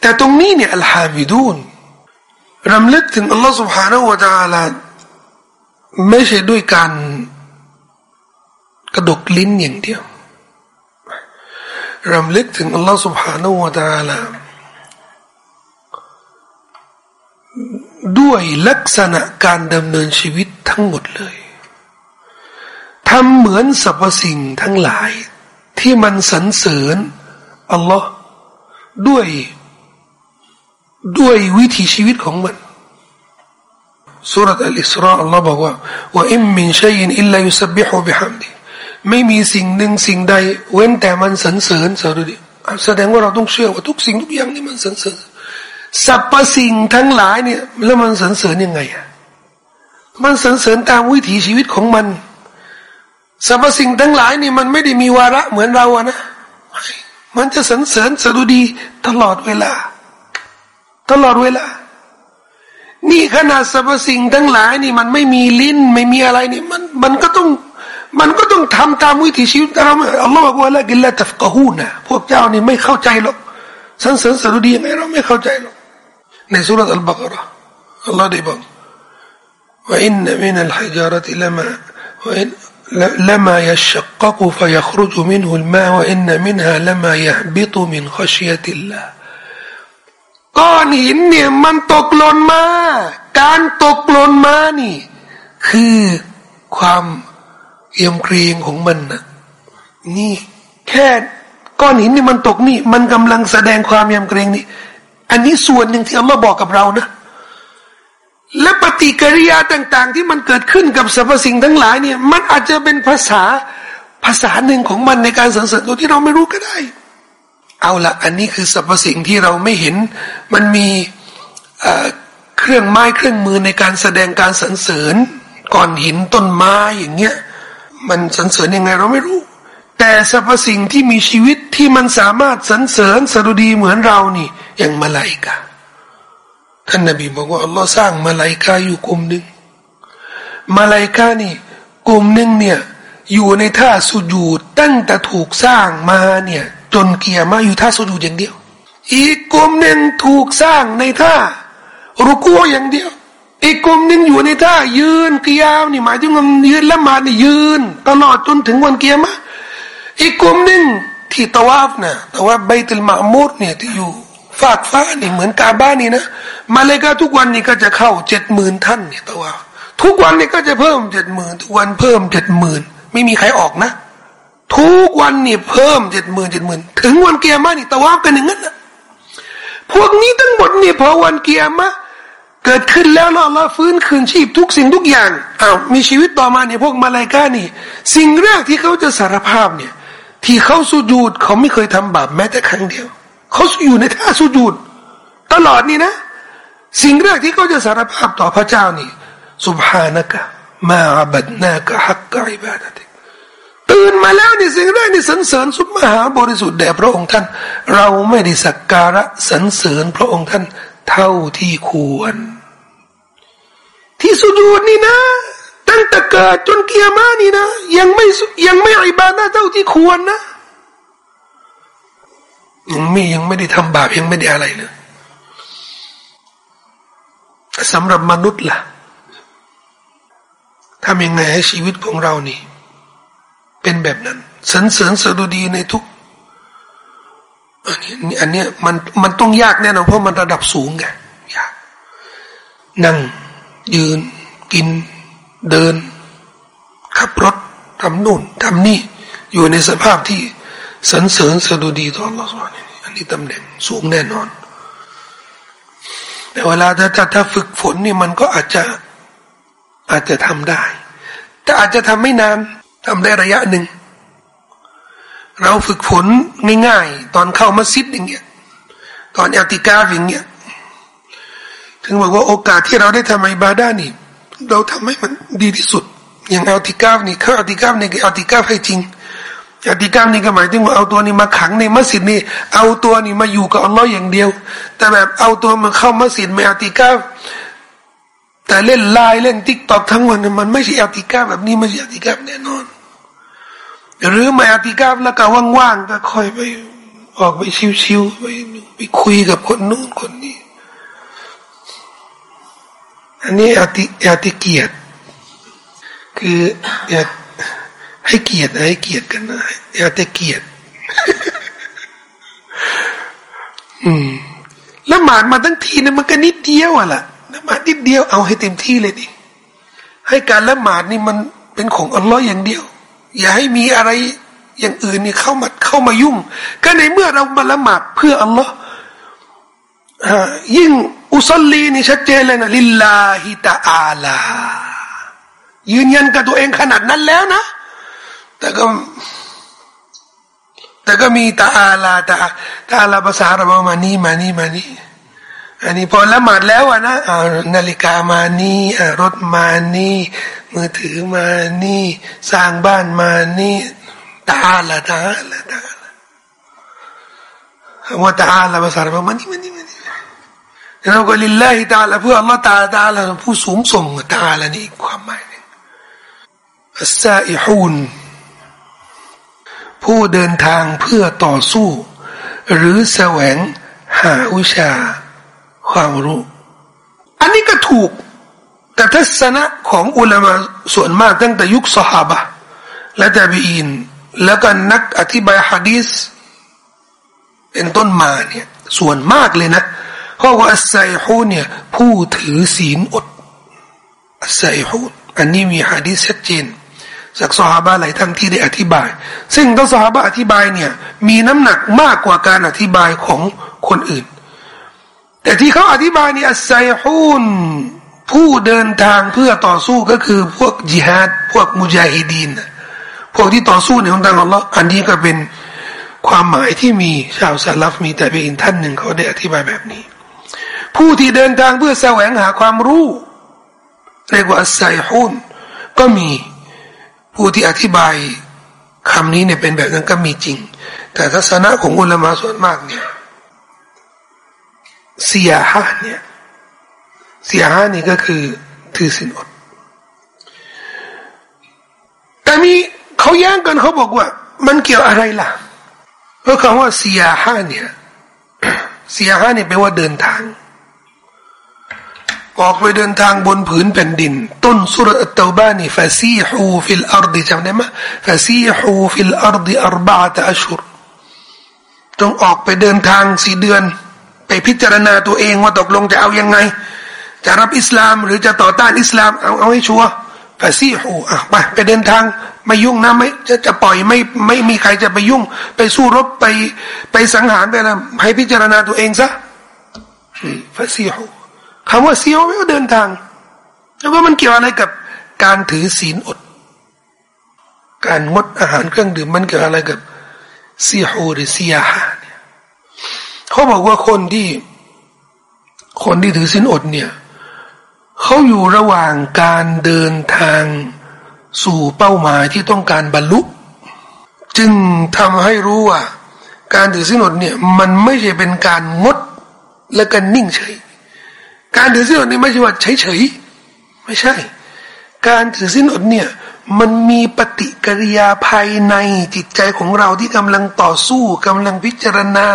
แต่ตรงนี้เนี่ยอัลฮามิดูน รำลึกถึงอัลลอฮ์ سبحانه และ تعالى ไม่ใช่ด้วยการกระดกลิ้นอย่างเดียวรำลึกถึงอัลลอฮ์ سبحانه และ تعالى ด้วยลักษณะการดำเนินชีวิตทั้งหมดเลยทำเหมือนสรรพสิ่งทั้งหลาย ที่มันสรรเสริญอัลลอฮ์ด้วย ด้วยวิถีชีวิตของมันสุรษอัลอิสราอัลลอฮ์บอกว่าว่าอิมมินชัยอินลายุสบิฮุบิฮัมดีไม่มีสิ่งหนึ่งสิ่งใด เว้นแต่มันสรรเสริญสรุดีแสดงว่าเราต้องเชื่อว่าทุกสิ่งทุกอย่างนี่มันสรรเสริญสรรพสิ่งทั้งหลายเนี่ย แล้วมันสรรเสริญยังไงอะมันสรรเสริญตามวิถีชีวิตของมันสรรพสิ่งทั้งหลายนี่มันไม่ได้มีวาระเหมือนเราอะนะ มันจะสรรเสริญสรุดีตลอดเวลา ตลอดเวลา นี่ขนาดสรรพสิ่งทั้งหลายนี่มันไม่มีลิ้นไม่มีอะไรนี่มันมันก็ต้องมันก็ต้องทำตามวิถีชีวิตเราอัลลอฮฺบอกว่าละกินละตัฟกะฮูนะพวกเจ้านี่ไม่เข้าใจหรอกสันเสริญสรุดียังไงเราไม่เข้าใจหรอกในสุรษอัลบากระอัลลอฮฺได้บอกว่าอินนมินัลฮิจาระติลมาว่าอิน لما يشقق فيخرج منه الماء وإن منها لما يهبط من خشية الله ก้อนหินเนี่ยมันตกหล่นมา การตกหล่นมานี่ คือความเอียมเกรงของมันนะนี่แค่ก้อนหินนี่มันตกนี่ มันกำลังแสดงความเอียมเกรงนี่ อันนี้ส่วนหนึ่งที่อัลลอฮ์บอกกับเรานะ และปฏิกิริยาต่าง ๆ ที่มันเกิดขึ้นกับสรรพสิ่งทั้งหลายเนี่ย มันอาจจะเป็นภาษาภาษาหนึ่งของมันในการสรรเสริญตัวที่เราไม่รู้ก็ได้ เอาละอันนี้คือสรรพสิ่งที่เราไม่เห็น มันมีเครื่องไม้เครื่องมือในการแสดงการสรรเสริญก้อนหินต้นไม้อย่างเงี้ยมันสรรเสริญยังไงเราไม่รู้ แต่สรรพสิ่งที่มีชีวิตที่มันสามารถสรรเสริญสรุดีเหมือนเรานี่ อย่างมาลายกาท่านนบีบอกว่าอัลลอฮ์สร้างมาลายกาอยู่กลุ่มหนึ่งมาลายกานี่ กลุ่มหนึ่งเนี่ยอยู่ในท่าสุญูดตั้งแต่ถูกสร้างมาเนี่ย จนเกียร์มาอยู่ท่าสุญูดอย่างเดียว อีกกลุ่มหนึ่งถูกสร้างในท่ารุกูอย่างเดียว อีกกลุ่มหนึ่งอยู่ในท่ายืนเกียร์นี่หมายถึงมันยืนละหมาดนี่ยืน ตลอดจนถึงวันเกียร์มาอีกกลุ่มหนึ่งที่ตะวาฟนะตะวาฟใบติลมามูดเนี่ยที่อยู่ฝากฟ้านี่เหมือนกาบ้านนี่นะมาเลยก็ทุกวันนี้ก็จะเข้าเจ็ดหมื่นท่านเนี่ยตะวาฟทุกวันนี้ก็จะเพิ่มเจ็ดหมื่นทุกวันเพิ่มเจ็ดหมื่นไม่มีใครออกนะ ทุกวันนี่เพิ่มเจ็ดหมื่นเจ็ดหมื่นถึงวันเกียร์มานี่ตะวาฟกันอย่างนั้นนะพวกนี้ทั้งหมดนี่พอวันเกียร์มาเกิดขึ้นแล้วเราเราฟื้นคืนชีพทุกสิ่งทุกอย่างอ้าวมีชีวิตต่อมาเนี่ยพวกมาลายกานี่ สิ่งแรกที่เขาจะสารภาพเนี่ย ที่เขาสุญูดเขาไม่เคยทำบาปแม้แต่ครั้งเดียวเขาอยู่ในท่าสุญูดตลอดนี่นะ สิ่งแรกที่เขาจะสารภาพต่อพระเจ้านี่สุบฮานะกะมาอับดนากะฮักกะอิบาดะ ตื่นมาแล้วนี่สิ่งแรกนี่สรรเสริญสุบมหาบริสุทธิ์แด่พระองค์ท่าน เราไม่ได้สักการะสรรเสริญพระองค์ท่านเท่าที่ควร ที่สุญูดนี่นะ ตั้งแต่เกิดจนเกียร์มานี่นะ ยังไม่ยังไม่อิบาดะเท่าที่ควรนะยังไม่ยังไม่ได้ทำบาปยังไม่ได้อะไรเลยสำหรับมนุษย์ล่ะทำยังไงให้ชีวิตของเรานี่ เป็นแบบนั้นสรรเสริญสดุดีในทุกอันนี้อันนี้มันมันต้องยากแน่นอนเพราะมันระดับสูงไงยากนั่งยืน กิน เดิน ขับรถทำนู่นทำนี่ อยู่ในสภาพที่สรรเสริญสดุดีต่อ Allah สุบานอันนี้ตำแหน่งสูงแน่นอน แต่เวลาถ้าถ้าถ้าฝึกฝนนี่มันก็อาจจะอาจจะทำได้ แต่อาจจะทำไม่นาน ทำได้ระยะหนึ่ง เราฝึกฝนง่ายๆ ตอนเข้ามัสยิดอย่างเงี้ย ตอนอัติกาอย่างเงี้ย ถึงบอกว่าโอกาสที่เราได้ทำอิบาดานี่ เราทำให้มันดีที่สุด อย่างอัติกานี่เข้าอัติกานี่คืออัติกาให้จริงอัติกานี่ก็หมายถึงว่าเอาตัวนี้มาขังในมัสยิดนี่ เอาตัวนี้มาอยู่กับอัลลอฮ์อย่างเดียว แต่แบบเอาตัวมาเข้ามัสยิดไม่อัติกาแต่เล่นไลน์เล่น TikTok ทั้งวันมันไม่ใช่อิอฺติกาฟแบบนี้ไม่ใช่อิอฺติกาฟแน่นอน หรือไม่อิอฺติกาฟแล้วก็ว่างๆก็คอยไป ออกไปชิวๆไปไปคุยกับคนนู้นคนนี้ อันนี้อติอติเกียรติ คืออยากให้เกียรติให้เกียรติกันนะอยากจะเกียรติอืมละหมาดมาทั้งทีเนี่ยมันก็นิดเดียวอะล่ะละหมาดนิดเดียวเอาให้เต็มที่เลยดิให้การละหมาดนี่มันเป็นของอัลลอฮ์อย่างเดียว อย่าให้มีอะไรอย่างอื่นนี่เข้ามาเข้ามายุ่ง ก็ในเมื่อเรามาละหมาดเพื่ออัลลอฮ์ยิ่งอุสลีนี่ชัดเจนเลยนะลิลลาฮิตาอาลา ยืนยันกับตัวเองขนาดนั้นแล้วนะ แต่ก็ แต่ก็มีตาอาลาตาตาอาลาภาษาเรามานี่มานี่มานี่อันนี้พอละหมาดแล้วอะนะนาฬิกามานี่รถมานี่ มือถือมานี่สร้างบ้านมานี่ตาละตาละตาละว่าตาละภาษาเรามานี่มานี่มานี่เราก็ลิลลาฮิตาละเพื่ออัลลอฮ์ตาตาละผู้สูงส่งตาละนี่ความหมายหนึ่งอัสซาอิฮูนผู้เดินทางเพื่อต่อสู้ หรือแสวงหาวิชาความรู้ อันนี้ก็ถูก แต่ทัศนะของอุลามะส่วนมากตั้งแต่ยุคสหบะและตาบีอิน แล้วก็นักอธิบายฮะดีสเป็นต้นมาเนี่ยส่วนมากเลยนะเพราะว่าอัสไซฮูเนี่ยผู้ถือศีลอดอัสไซฮูอันนี้มีฮะดีสชัดเจนจากสหบะหลายท่านที่ได้อธิบาย ซึ่งต้องสหบะอธิบายเนี่ยมีน้ำหนักมากกว่าการอธิบายของคนอื่น แต่ที่เขาอธิบายนี่อัสไซฮูน ผู้เดินทางเพื่อต่อสู้ก็คือพวกจิฮัดพวกมุจาฮิดีนพวกที่ต่อสู้ในของค์การของเราอันนี้ก็เป็นความหมายที่มีชาวซาลฟมีแต่เป็นท่านหนึ่งเขาได้อธิบายแบบนี้ ผู้ที่เดินทางเพื่อแสวงหาความรู้เรียกว่าอัสไซฮูนก็มีผู้ที่อธิบายคำนี้เนี่ยเป็นแบบนั้นก็มีจริง แต่ทัศนะของอุลามะส่วนมากเนี่ยเสียหาเนี่ย เสียหานี่ก็คือถือสินอด แต่มีเขาแย้งกันเขาบอกว่า มันเกี่ยวอะไรล่ะเพราะคำว่า سياحة เนี่ย سياحة เนี่ยแปลว่าเดินทาง ออกไปเดินทางบนผืนแผ่นดิน ต้นซูเราะฮ์อัตเตาบะฮ์นี่ فسيحوا في الأرض จำได้ไหม فسيحوا في الأرض أربعة أشهر ต้องออกไปเดินทางสี่เดือน ไปพิจารณาตัวเองว่าตกลงจะเอายังไง จะรับอิสลามหรือจะต่อต้านอิสลามเอาเอาให้ชัวร์ฟาซีฮูอะไปไปเดินทางไม่ยุ่งนะไม่จะจะปล่อยไม่ไม่มีใครจะไปยุ่ง ไปสู้รบไปไปสังหารไปอะให้พิจารณาตัวเองซะฟาซีฮูคำว่าเซียวไม่เดินทาง แล้วก็มันเกี่ยวอะไรกับการถือศีลอด การงดอาหารเครื่องดื่มมันเกี่ยวอะไรกับซีฮูหรือซียาฮาเนี่ยเขาบอกว่าคนที่ คนที่ถือศีลอดเนี่ย เขาอยู่ระหว่างการเดินทางสู่เป้าหมายที่ต้องการบรรลุ จึงทำให้รู้ว่า การถือศีลอดเนี่ยมันไม่ใช่เป็นการงดและกันนิ่งเฉย การถือศีลอดนี่ไม่ใช่ว่าเฉยๆไม่ใช่ การถือศีลอดเนี่ยมันมีปฏิกิริยาภายในจิตใจของเราที่กำลังต่อสู้กำลังพิจารณา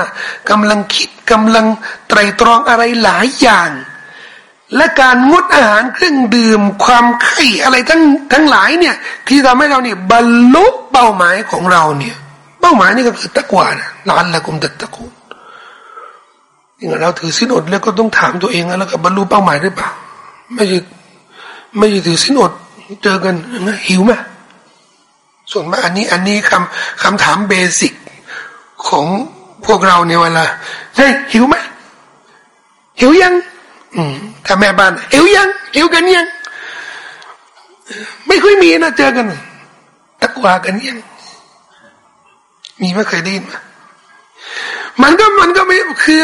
กำลังคิดกำลังไตรตรองอะไรหลายอย่าง และการงดอาหารเครื่องดื่ม ความไข่อะไรทั้งทั้งหลายเนี่ย ที่ทำให้เราเนี่ยบรรลุเป้าหมายของเราเนี่ย เป้าหมายนี่ก็คือตะกวานะลานละกุมตะตะกุนี่เราถือสินอดแล้วก็ต้องถามตัวเองแล้วก็บรรลุเป้าหมายหรือเปล่าไม่ใช่ไม่ใช่ถือสินอดเจอกันนะหิวไหมส่วนมากอันนี้อันนี้คำคำถามเบสิกของพวกเราในเวลาเฮ้ยหิวไหมหิวยัง ถ้าแม่บ้านหิวยังหิวกันยัง ไม่ค่อยมีนะเจอกันตะกวากันยัง มีไม่เคยได้ยินมันก็มันก็ไม่คือ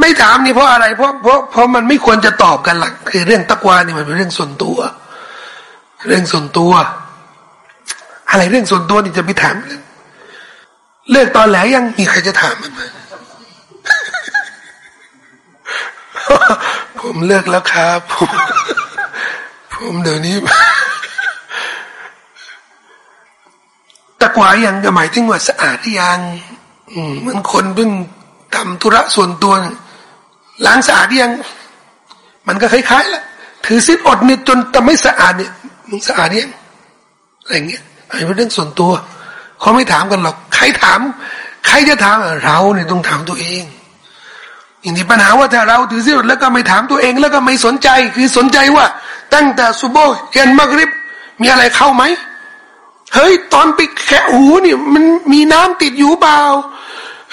ไม่ถามนี่เพราะอะไร เพราะเพราะเพราะมันไม่ควรจะตอบกันหลักคือเรื่องตะกวานี่มันเป็นเรื่องส่วนตัว เรื่องส่วนตัว อะไรเรื่องส่วนตัวนี่จะไปถามเลิกตอนแหลยังมีใครจะถามมันไหม ผมเลิกแล้วครับ ผมผมเดี๋ยวนี้ตะกวายังก็หมายถึงว่าสะอาดหรือยังมันคนเพิ่งทำธุระส่วนตัวล้างสะอาดยัง มันก็คล้ายๆละถือสินอดเนี่ยจนแต่ไม่สะอาดเนี่ยมึงสะอาดยังอะไรเงี้ยอันนี้เป็นเรื่องส่วนตัวเขาไม่ถามกันหรอก ใครถาม ใครจะถามเราเนี่ยต้องถามตัวเอง อย่างนี้ปัญหาว่าถ้าเราถือสินอดแล้วก็ไม่ถามตัวเอง แล้วก็ไม่สนใจ คือสนใจว่า ตั้งแต่ซุโบย็นมักริบ มีอะไรเข้าไหมเฮ้ย ตอนไปแค่หูเนี่ยมันมีน้ำติดอยู่เปล่า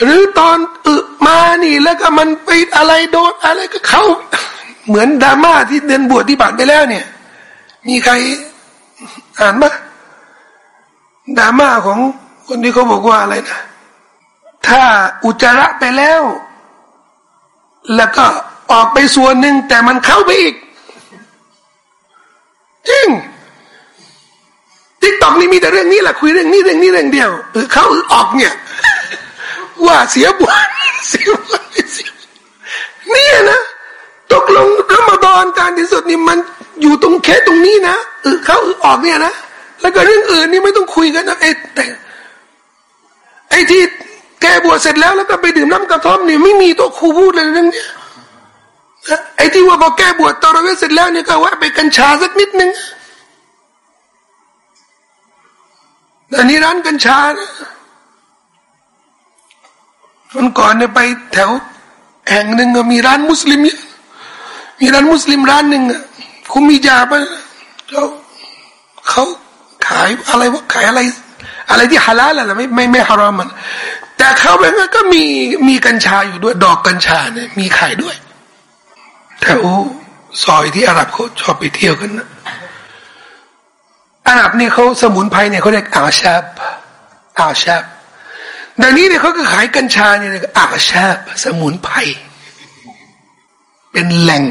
หรือตอนอึมานี่ แล้วก็มันไปอะไรโดนอะไรก็เข้า เหมือนดราม่าที่เดินบวชที่ผ่านไปแล้วเนี่ย มีใครอ่านไหมดราม่าของคนที่เขาบอกว่าอะไรนะถ้าอุจจาระไปแล้ว แล้วก็ออกไปส่วนหนึ่งแต่มันเข้าไปอีก จริงทิกตอกนี่มีแต่เรื่องนี้แหละคุยเรื่องนี้เรื่องนี้เรื่องเดียวเออเขาออกเนี่ย ว่าเสียบุญเสียบุญเนี่ยนะตกลงรมฎอนการที่สุดนี่มันอยู่ตรงแค่ตรงนี้นะเออเขาออกเนี่ยนะแล้วก็เรื่องอื่นนี่ไม่ต้องคุยกันนะไอ้แต่ไอ้ที่ แกบวชเสร็จแล้วแล้วก็ไปดื่มน้ำกระท่อมนี่ไม่มีตัวครูพูดเลยเรื่องนี้ไอ้ที่ว่าพอแกบวชตอนเราเสร็จแล้วเนี่ยก็แว่าไปกัญชาสักนิดนึงอันนี้ร้านกัญชานะวันก่อนเนี่ยไปแถวแห่งหนึ่งมีร้านมุสลิมมีร้านมุสลิมร้านหนึ่งคุมียาปะเขาเขาขายอะไรวะขายอะไร อะไรที่ฮาลาลอะไรไม่ไม่ไม่ฮารอมัน แต่เขาแบบก็มีมีกัญชาอยู่ด้วย ดอกกัญชาเนี่ยมีขายด้วยแถวซอยที่อาหรับเขาชอบไปเที่ยวกันนะอาหรับนี่เขาสมุนไพรเนี่ยเขาเรียกอาชาบอาชาบดังนี้เนี่ยเขาก็ขายกัญชาเนี่ยอาชาบสมุนไพรเป็นแหล่ง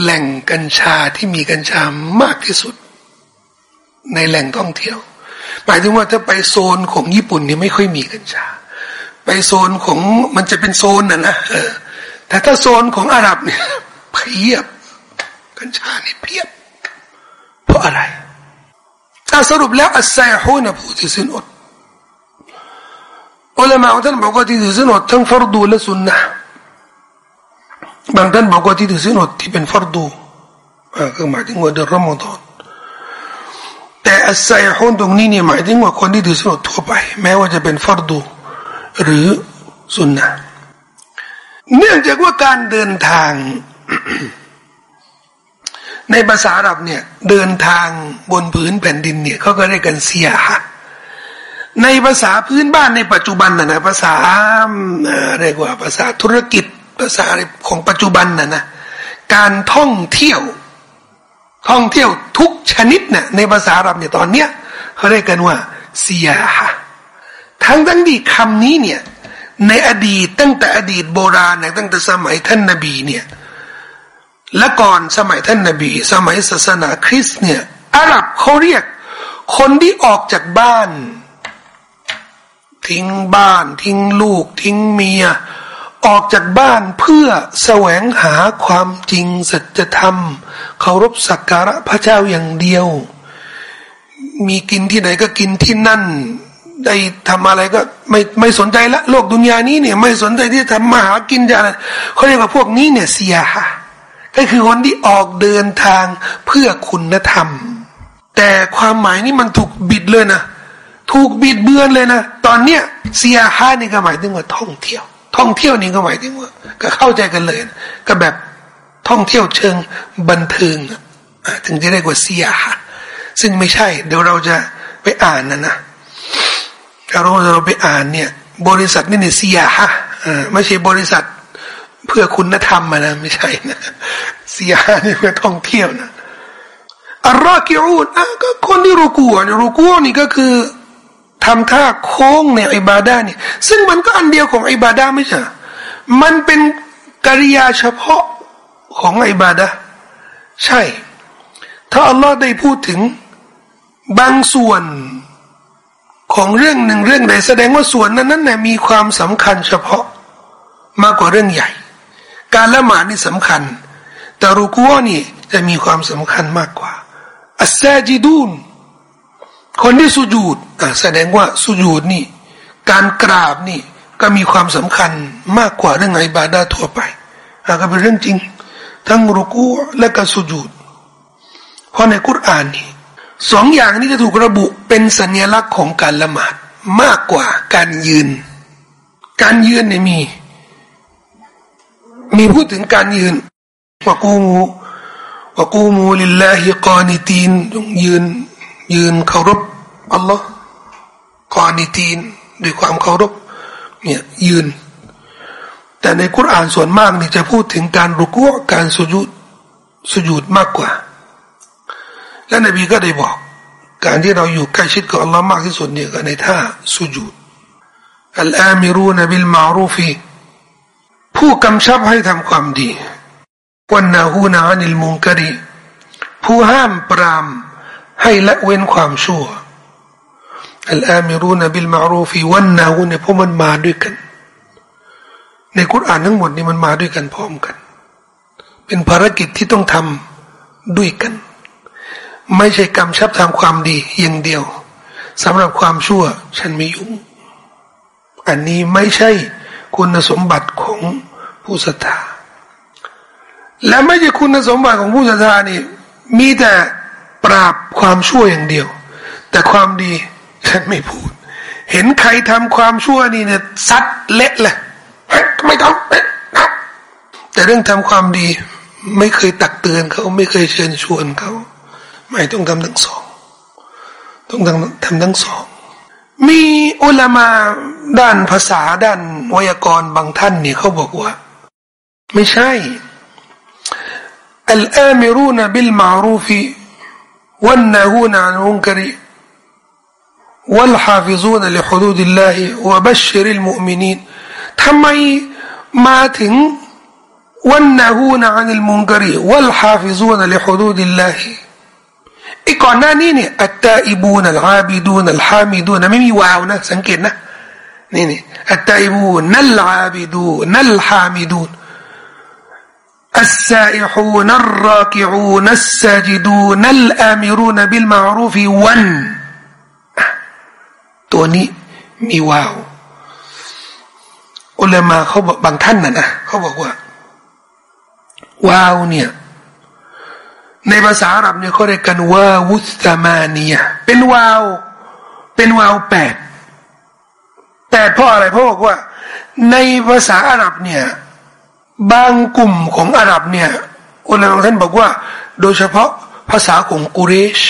แหล่งกัญชาที่มีกัญชามากที่สุด ในแหล่งท่องเที่ยว หมายถึงว่าถ้าไปโซนของญี่ปุ่นเนี่ยไม่ค่อยมีกัญชา ไปโซนของมันจะเป็นโซนน่ะนะแต่ถ้าโซนของอาหรับเนี่ยเพียบ กัญชาเนี่ยเพียบ เพราะอะไรอาสรุปแล้วอัสไซฮูนะผู้ที่สินอดอุลามะท่านบอกว่าที่ถือสินอดทั้งฟรดูและสุนนะบางท่านบอกว่าที่ถือสินอดที่เป็นฟรดูก็หมายถึงว่าเดือนรอมฎอน แต่อัสไซฮูนตรงนี้เนี่ยหมายถึงว่าคนที่ถือสินดทั่วไป แม้ว่าจะเป็นฟรดูหรือสุนนะเนื่องจากว่าการเดินทาง ในภาษาอาหรับเนี่ยเดินทางบนพื้นแผ่นดินเนี่ยเขาก็เรียกกันเสียฮะในภาษาพื้นบ้านในปัจจุบันนะนะภาษาเรียกว่าภาษาธุรกิจภาษาของปัจจุบันนะนะการท่องเที่ยว ท่องเที่ยวทุกชนิดนะ่ะในภาษาอาหรับเนี่ยตอนเนี้ยเขาเรียกกันว่าเสียฮะทั้งทั้งที่คำนี้เนี่ยในอดีตตั้งแต่อดีตโบราณนะตั้งแต่สมัยท่านนบีเนี่ยและก่อนสมัยท่านนบี สมัยศาสนาคริสต์เนี่ยอาหรับเขาเรียก คนที่ออกจากบ้าน ทิ้งบ้าน ทิ้งลูก ทิ้งเมีย ออกจากบ้านเพื่อแสวงหาความจริงสัจธรรมเคารพสักการะพระเจ้าอย่างเดียว มีกินที่ไหนก็กินที่นั่น ได้ทำอะไรก็ไม่ไม่สนใจละโลกดุนยานี้เนี่ย ไม่สนใจที่จะทำมาหากินจะอะไรเขาเรียกว่าพวกนี้เนี่ยเสียฮะก็คือคนที่ออกเดินทางเพื่อคุณธรรม แต่ความหมายนี้มันถูกบิดเลยนะถูกบิดเบือนเลยนะตอนเนี้ยเซียฮานี่ก็หมายถึงว่าท่องเที่ยว ท่องเที่ยวนี่ก็หมายถึงว่า ก็เข้าใจกันเลย ก็แบบท่องเที่ยวเชิงบันเทิงถึงจะเรียกว่าเซียฮาซึ่งไม่ใช่ เดี๋ยวเราจะไปอ่านนะนะถ้าเราเราไปอ่านเนี่ย บริษัทนี่เนี่ยเซียฮะไม่ใช่บริษัทเพื่อคุณธรรมนะไม่ใช่นะเสียนี่เพื่อท่องเที่ยวนะอัลรอกิอูนอะก็คนที่รูกูอะรูกูนี่ก็คือ ทำท่าโค้งในอิบาดานี่ซึ่งมันก็อันเดียวของอิบาดาไม่ใช่ มันเป็นกริยาเฉพาะของอิบาดาใช่ ถ้าอัลลอฮ์ได้พูดถึงบางส่วนของเรื่องหนึ่งเรื่องใดแสดงว่าส่วนนั้นนั้นนะมีความสำคัญเฉพาะมากกว่าเรื่องใหญ่ การละหมาดนี่สำคัญ แต่รุกัวนี่จะมีความสำคัญมากกว่าอัสซาจิดูน คนที่สุญูดแสดงว่าสุญูดนี่ การกราบนี่ก็มีความสำคัญมากกว่าเรื่องไอบาดาทั่วไปอาก็เป็นเรื่องจริง ทั้งรุกัวและก็สุญูดเพราะในกุรอานนี่สองอย่างนี้จะถูกระบุเป็นสัญลักษณ์ของการละหมาดมากกว่าการยืน การยืนเนี่ยมี มีพูดถึงการยืนวกูมูวกูมูลิลลาฮิกานิตีนยืนยืนเคารพ อัลลอฮ์กานิตีนด้วยความเคารพเนี่ยยืน แต่ในคุรานส่วนมากนี่จะพูดถึงการรุกุการสุญูดสุญูดมากกว่า และนบีก็ได้บอก การที่เราอยู่ใกล้ชิดกับอัลลอฮ์มากที่สุดเนี่ยก็ในท่าสุญูดอัลอามิรูนบิลมารูฟีผู้กำชับให้ทำความดีวันนาหูนานิลมุงกรีผู้ห้ามปรามให้ละเว้นความชั่ว อัลอามิรูนบิลมารูฟีวันนาหูเนี่ยพวกมันมาด้วยกัน ในคุรานทั้งหมดนี่มันมาด้วยกันพร้อมกัน เป็นภารกิจที่ต้องทำด้วยกัน ไม่ใช่กำชับทำความดีอย่างเดียวสำหรับความชั่ว ฉันไม่ยุ่ง อันนี้ไม่ใช่คุณสมบัติของผู้ศรัทธาและไม่ใช่คุณสมบัติของผู้ศรัทธานี่ มีแต่ปราบความชั่วอย่างเดียว แต่ความดี ฉันไม่พูด เห็นใครทำความชั่วนี่เนี่ยซัดเละเลยไม่ต้องแต่เรื่องทำความดี ไม่เคยตักเตือนเขาไม่เคยเชิญชวนเขาไม่ต้องทำทั้งสอง ต้องทำทั้งสอง มีอุลามาด้านภาษาด้านไวยากรณ์บางท่านเนี่ยเขาบอกว่า ไม่ใช่อัลอามิรูนบิลมารูฟีวันนาฮูนอันมุนกรี والحافظون لحدود الله وبشر المؤمنين ทำไมมาถึงวันนาฮูนอันลมุนกรี والحافظون لحدود الله ไอ้ก่อนหน้านี้เนี่ยอัตตาอิบูนอัลอาบิดูนอัลฮามิดูนไม่มีวาวนะสังเกตนะนี่นี่อัตตาอิบูนนัลอาบิดูนัลฮามิดูน السائحون الراكعون الساجدون الآمرون بالمعروف ون ตัวนี้มีวาว อุลามาเขาบอกบางท่านนะนะเขาบอกว่า วาวเนี่ย ในภาษาอาหรับเนี่ยเขาเรียกกันว่าวุสมานียเป็นวาว เป็นวาวแปดแปดเพราะอะไรเพราะบอกว่า ในภาษาอาหรับเนี่ย บางกลุ่มของอาหรับเนี่ยอุลามะท่านบอกว่า โดยเฉพาะภาษาของกุเรช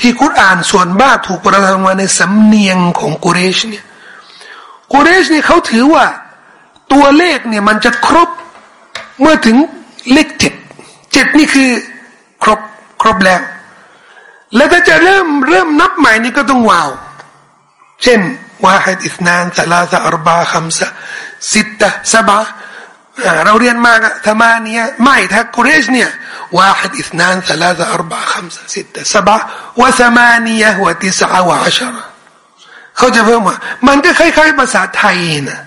ที่คุรอ่านส่วนบ้าถูกประทานมาในสำเนียงของกุเรชเนี่ยกุเรชเนี่ยเขาถือว่าตัวเลขเนี่ยมันจะครบเมื่อถึงเลขเจ็ดเจ็ดนี่คือครบครบแล้ว แล้วถ้าจะเริ่มเริ่มนับใหม่นี่ก็ต้องวาว เช่นว่าฮิดอิสนานสลาสะอรบาคัมสะสิตตะสบะ เราเรียนมากธรรมานี้ไม่ถ้ากุเรชเนี่ยวาฮิดอิสนานสลาสะอรบาคัมสะสิตตะสบะวะสมานียะวะติสะวะอัชระเขาจะเพิ่มว่ามันก็คล้ายๆภาษาไทยนะ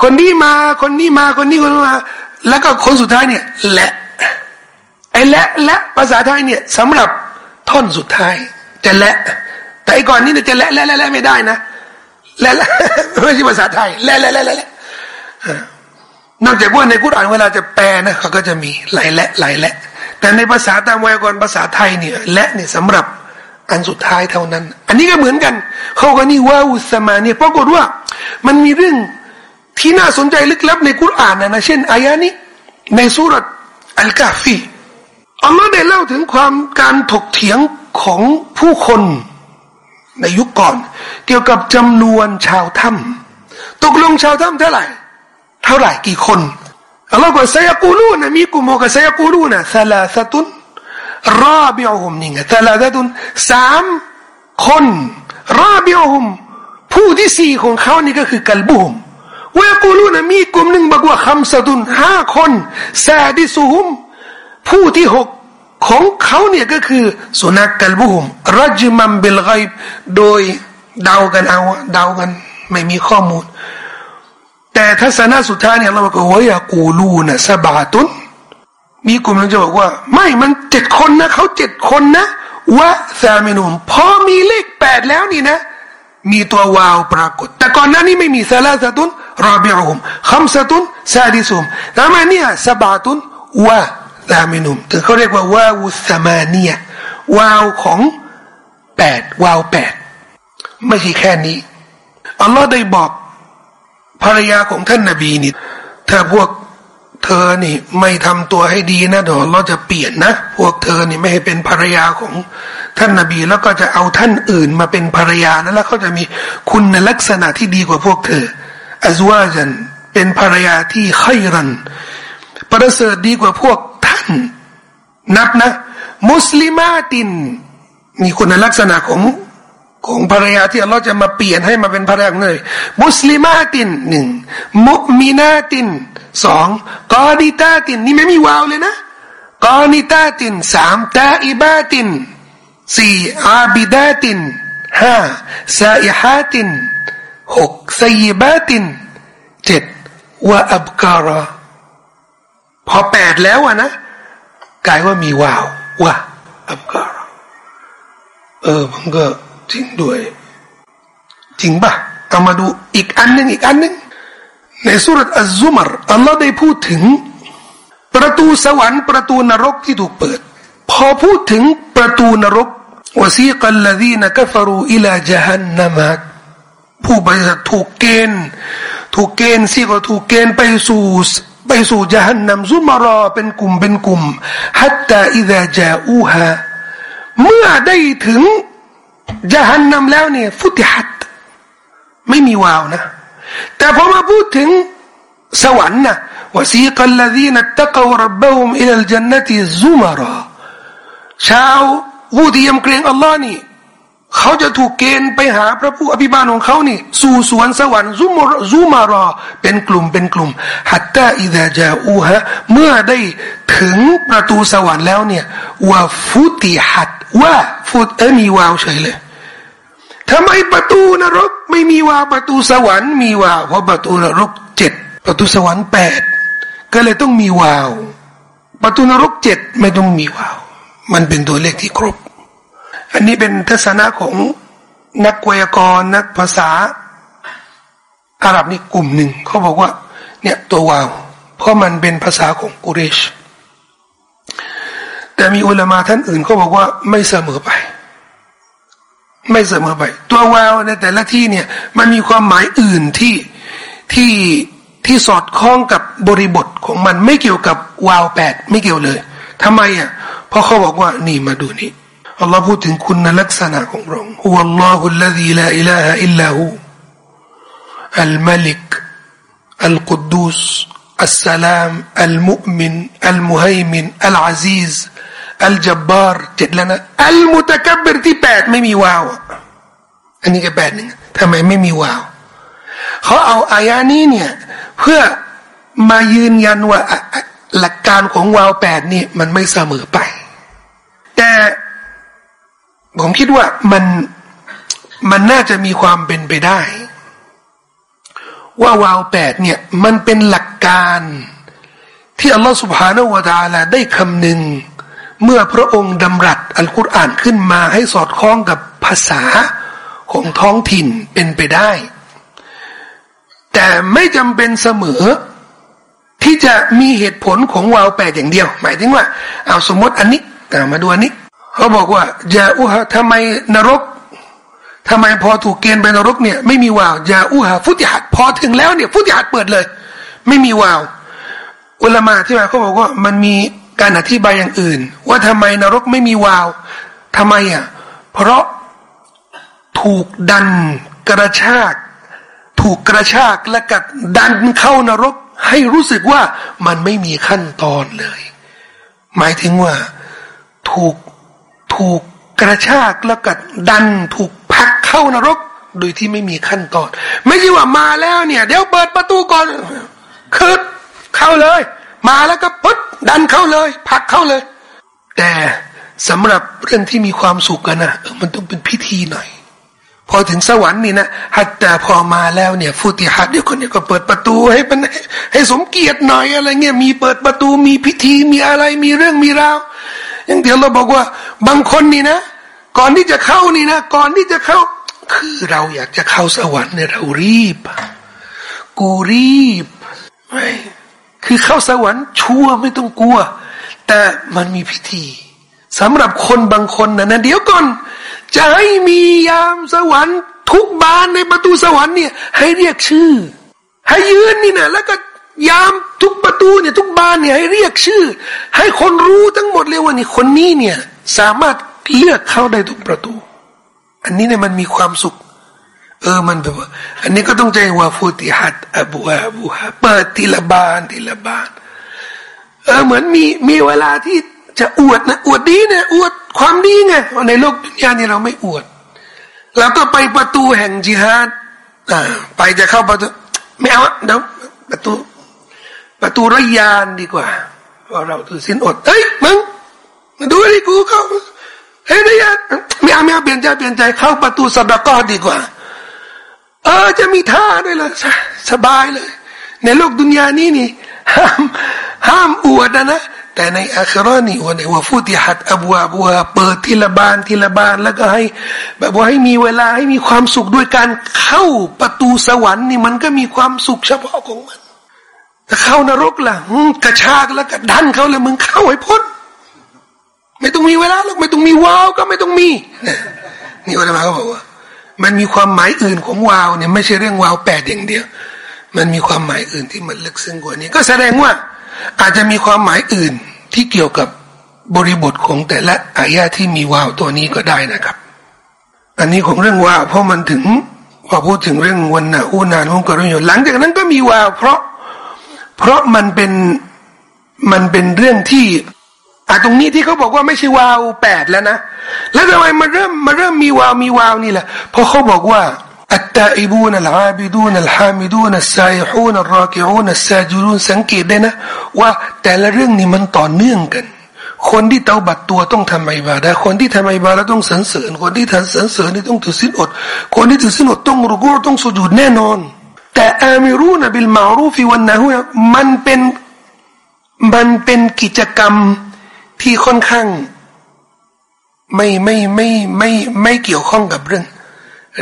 คนนี้มาคนนี้มาคนนี้คนมา แล้วก็คนสุดท้ายเนี่ยและไอ้และและภาษาไทยเนี่ยสำหรับท่อนสุดท้ายจะและ แต่ไอ้ก่อนนี้เนี่ยจะและและและและไม่ได้นะและและไม่ใช่ภาษาไทยและและและและ นอกจากว่าในกุรอานเวลาจะแปลนะเขาก็จะมีหลายและหลายและ แต่ในภาษาตามไวยากรณ์ภาษาไทยเนี่ย และเนี่ยสำหรับอันสุดท้ายเท่านั้น อันนี้ก็เหมือนกัน เขาก็นี่ว่าอุสมาเนี่ยปรากฏว่า มันมีเรื่องที่น่าสนใจลึกลับในกุรอานนะนะเช่นอายะนี้ในสุรษอัลกาฟีอัลลอฮ์ได้เล่าถึงความการถกเถียงของผู้คนในยุคก่อน เกี่ยวกับจำนวนชาวถ้ำตกลงชาวถ้ำเท่าไหร่ เท่าไหร่กี่คนอัลลอฮ์บอกไซยกูลูนะมีกลุ่มบอกไซยกูลูนะซาลาสตุนราบิอุมนี่ไงซาลาสตุนสามคนราบิอุมผู้ที่สี่ของเขานี่ก็คือกัลบุมเวกูลูนะมีกลุ่มหนึ่งบอกว่าคำสตุนห้าคนแซดิสุฮุมผู้ที่หกของเขาเนี่ยก็คือสุนัขกัลบุฮุมรัจมัมเบลไกโดยเดากันเอาเดากัน ไม่มีข้อมูล แต่ทัศนะสุดท้ายเนี่ยเราบอกว่าอยากูลูนะสบาตุนมีกลุ่มนึงจะบอกว่า ไม่มันเจ็ดคนนะเขาเจ็ดคนนะวะซามินุมพอมีเลขแปดแล้วนี่นะ มีตัววาวปรากฏ แต่ก่อนหน้านี้ไม่มีซาลาสตุนรอบิอุมคัมสตุนซาดิซุมแต่มาเนี่ยสบาตุนวะซามินุมถึงเขาเรียกว่าวาวุสมาเนียวาวของแปดวาวแปดไม่ใช่แค่นี้อัลลอฮ์ได้บอก ภรรยาของท่านนาบีนี่ถ้าพวกเธอนี่ไม่ทำตัวให้ดีนะเดี๋ยวเราจะเปลี่ยนนะ พวกเธอนี่ไม่ให้เป็นภรรยาของท่านนาบี แล้วก็จะเอาท่านอื่นมาเป็นภรรยานะแล้วเขาจะมีคุณลักษณะที่ดีกว่าพวกเธออัซวาจันเป็นภรรยาที่ค่อยรัน ประเสริฐดีกว่าพวกท่าน นับนะ มุสลิมาติน มีคุณลักษณะของ ของภรรยาที่อัลลอฮ์จะมาเปลี่ยนให้มาเป็นภรรยาเลยมุสลิมาตินหนึ่งมุมินาตินสองกอนิตาตินนี่ไม่มีวาวเลยนะกอนิตาตินสามตาอิบาตินสี่อาบิดาตินห้าซาอิฮาตินหกไซยบาตินเจ็ดวะอับการะพอแปดแล้วอะนะกลายว่ามีวาววะอับการะเออมันก็ จริงด้วย จริงปะเอามาดูอีกอันหนึ่งอีกอันหนึ่งในสุรษอัลซุมรอัลลอฮ์ได้พูดถึง ประตูสวรรค์ประตูนรกที่ถูกเปิด พอพูดถึงประตูนรกวสีกัลลดีนกัฟรูอิลาจฮันนามะผู้บริสุทธิ์ถูกเกณฑ์ถูกเกณฑ์สิก็ถูกเกณฑ์ไปสู่ไปสู่จฮันนัมซุมารอเป็นกลุ่มเป็นกลุ่มฮัตตาอิดะจาอูฮาเมื่อได้ถึง จฮันนัมแล้วเนี่ยฟุติฮัตไม่มีวาวนะ แต่พอมาพูดถึงสวรรค์นะวสีกัลลดีนัตตะกวรับบะฮุมอิลจันนติซุมาราชาวผู้ที่ยำเกรงอัลลอฮ์นี่เขาจะถูกเกณฑ์ไปหาพระผู้อภิบาลของเขานี่ สู่สวนสวรรค์ซุมซุมารอ เป็นกลุ่มเป็นกลุ่มฮัตตาอิดะจาอูฮะเมื่อได้ถึงประตูสวรรค์แล้วเนี่ยว่าฟุติฮัต ว่าฟุตเอมีวาวเฉยเลยทำไมประตูนรก ไม่มีวาวประตูสวรรค์มีวาวเพราะประตูนรกเจ็ดประตูสวรรค์แปดก็เลยต้องมีวาว ประตูนรกเจ็ดไม่ต้องมีวาว มันเป็นตัวเลขที่ครบ อันนี้เป็นทัศนะของนักไวยากรณ์นักภาษา อาหรับนี่กลุ่มหนึ่งเขาบอกว่า เนี่ยตัววาว เพราะมันเป็นภาษาของกุเรช แต่มีอุลามาท่านอื่นเขาบอกว่าไม่เสมอไป ไม่เสมอไป ตัววาวในแต่ละที่เนี่ย มันมีความหมายอื่นที่ที่ที่สอดคล้องกับบริบทของมันไม่เกี่ยวกับวาวแปดไม่เกี่ยวเลยทำไมอะเพราะเขาบอกว่านี่มาดูนี่อัลลอฮ์พูดถึงคุณลักษณะของพระองค์هو الله الذي لا إله إلا هو الملك القدوس السلام المؤمن المهيمن العزيز الجبار เจ็ดแล้วนะ المتكبر ที่แปดไม่มีวาว อันนี้ก็แปดหนึ่งทำไมไม่มีวาว เขาเอาอายานี้เนี่ย เพื่อมายืนยันว่าหลักการของวาวแปดนี่มันไม่เสมอไป แต่ผมคิดว่ามันมันน่าจะมีความเป็นไปได้ ว่าวาวแปดเนี่ย มันเป็นหลักการที่อัลลอฮฺสุบฮานาวะตาลาได้คำหนึ่ง เมื่อพระองค์ดำรัสอัลกุรอานขึ้นมาให้สอดคล้องกับภาษาของท้องถิ่นเป็นไปได้ แต่ไม่จำเป็นเสมอ ที่จะมีเหตุผลของวาวแปดอย่างเดียว หมายถึงว่า เอาสมมติอันนี้มาดูอันนี้ เขาบอกว่าจาอุฮะทำไมนรกทำไมพอถูกเกณฑ์ไปนรกเนี่ยไม่มีวาวจาอุฮะฟุติฮัดพอถึงแล้วเนี่ย ฟุติฮัดเปิดเลย ไม่มีวาว อุลามาที่มาเขาบอกว่ามันมี การอธิบายอย่างอื่น ว่าทำไมนรกไม่มีวาวทำไมอะเพราะถูกดันกระชาก ถูกกระชากและกัดดันเข้านรก ให้รู้สึกว่ามันไม่มีขั้นตอนเลย หมายถึงว่า ถูกถูกกระชากแล้วกัดดันถูกพักเข้านรก โดยที่ไม่มีขั้นตอน ไม่ใช่ว่ามาแล้วเนี่ย เดี๋ยวเปิดประตูก่อนคือเข้าเลย มาแล้วก็ปุ๊บดันเข้าเลยพักเข้าเลย แต่สำหรับเรื่องที่มีความสุขกันนะมันต้องเป็นพิธีหน่อย พอถึงสวรรค์นี่นะฮัตแต่พอมาแล้วเนี่ยฟุติฮัดเดี๋ยวคนนี้ก็เปิดประตูให้มันให้สมเกียรติหน่อยอะไรเงี้ยมีเปิดประตูมีพิธีมีอะไรมีเรื่องมีราวอย่างเดียวเราบอกว่าบางคนนี่นะ ก่อนที่จะเข้านี่นะ ก่อนที่จะเข้า คือเราอยากจะเข้าสวรรค์เนี่ยเรารีบ กูรีบไม่ คือเข้าสวรรค์ชัวไม่ต้องกลัว แต่มันมีพิธีสำหรับคนบางคนนะนะเดี๋ยวก่อน จะให้มียามสวรรค์ ทุกบานในประตูสวรรค์เนี่ยให้เรียกชื่อ ให้ยืนนี่นะแล้วก็ยามทุกประตูเนี่ยทุกบานเนี่ยให้เรียกชื่อ ให้คนรู้ทั้งหมดเลยว่านี่คนนี้เนี่ยสามารถเลือกเข้าได้ทุกประตู อันนี้เนี่ยมันมีความสุข เออมันแบบว่าอันนี้ก็ต้องใจว่าฟุติฮัดอบูฮาบูฮาเปิดทีละบานทีละบาน เออเหมือนมีมีเวลาที่จะอวดนะอวดดีนะอวดความดีไงในโลกดุนยานี่เราไม่อวดเราก็ไปประตูแห่งจิฮาดอ่าไปจะเข้าประตูไม่เอาเดี๋ยวประตู ประตูรยานดีกว่าเพราเราถือสินอดเฮ้ยมึงมาดูดิกูเข้าเฮ้ยรยานไม่เอาไม่เอาเปลี่ยนใจเปลี่ยนใจเข้าประตูสัดกอดีกว่า เออจะมีท่าด้วยเหรอสบายเลย ในโลกดุนยานี้นี่ ห้ามห้ามอวดนะนะแต่ในอัครานี่วันว่าฟุติฮัดอับวาบัวเปิดทีละบานทีละบานแล้วก็ให้ แบบว่าให้มีเวลาให้มีความสุขด้วยการเข้าประตูสวรรค์นี่มันก็มีความสุขเฉพาะของมันถ้าเข้านรกล่ะกระชากแล้วก็ดันเขาเลยมึงเข้าให้พ้นไม่ต้องมีเวลาหรอกไม่ต้องมีว้าวก็ไม่ต้องมีนี่อัลมาเขาบอกว่า มันมีความหมายอื่นของวาวเนี่ยไม่ใช่เรื่องวาวแปดอย่างเดียว มันมีความหมายอื่นที่มันลึกซึ้งกว่านี้ ก็แสดงว่าอาจจะมีความหมายอื่นที่เกี่ยวกับบริบทของแต่ละอายะที่มีวาวตัวนี้ก็ได้นะครับ อันนี้ของเรื่องวาวเพราะมันถึงพอพูดถึงเรื่องวันนาอูนานวงกรยหลังจากนั้นก็มีวาวเพราะ เพราะมันเป็นมันเป็นเรื่องที่ อะตรงนี้ที่เขาบอกว่าไม่ใช่วาวแปดแล้วนะ แล้วทำไมมาเริ่มมาเริ่มมีวาวมีวาวนี่แหละเพราะเขาบอกว่าอัตตาอิบูนอัลอาบิดูนอัลฮามิดูนอัลซายฮูนอัลรากิอูนอัลซาจูรุนสังเกตได้นะ ว่าแต่ละเรื่องนี้มันต่อเนื่องกัน คนที่เตาบัดตัวต้องทำไมบาดาคนที่ทำไมบาดาต้องสรรเสริญ คนที่ทำสรรเสริญนี่ต้องถือสินอด คนที่ถือสินอดต้องรุกูต้องสุญูดแน่นอน แต่อามิรูนบิลมารูฟิวันนะฮุมันเป็นมันเป็นกิจกรรม ที่ค่อนข้างไม่ไม่ไม่ไม่ไม่เกี่ยวข้องกับเรื่อง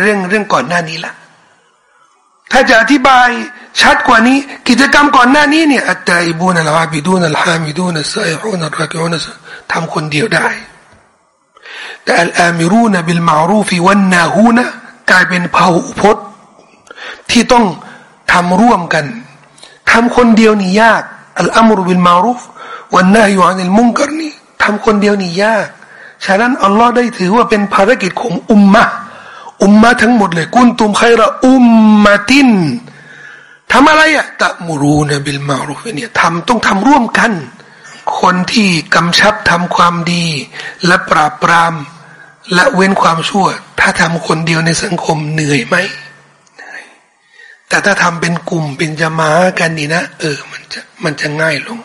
เรื่องเรื่องก่อนหน้านี้ละถ้าจะอธิบายชัดกว่านี้ กิจกรรมก่อนหน้านี้เนี่ยอัตตาอิบูนัลอาบิดูนัลฮามิดูนัลไซฮูนัลรักิอูนัทำคนเดียวได้ แต่อัลอามิรูนบิลมารูฟิวันนาฮูนะกลายเป็นพหุพจน์ ที่ต้องทำร่วมกันทำคนเดียวนี่ยากอัลอัมรุบิลมารูฟ วันนาฮิวานิลมุงกรนี่ทำคนเดียวนี่ยาก ฉะนั้นอัลลอฮ์ได้ถือว่าเป็นภารกิจของอุมมะอุมมะทั้งหมดเลย كنتم خير أمة ทำอะไรอะ تأمرون بالمعروف เนี่ยทำต้องทำร่วมกัน คนที่กำชับทำความดี และปราบปราม และเว้นความชั่ว ถ้าทำคนเดียวในสังคมเหนื่อยไหมเหนื่อยแต่ถ้าทำเป็นกลุ่มเป็นญะมาอะฮ์กันนี่นะ เออ มันจะมันจะง่ายลง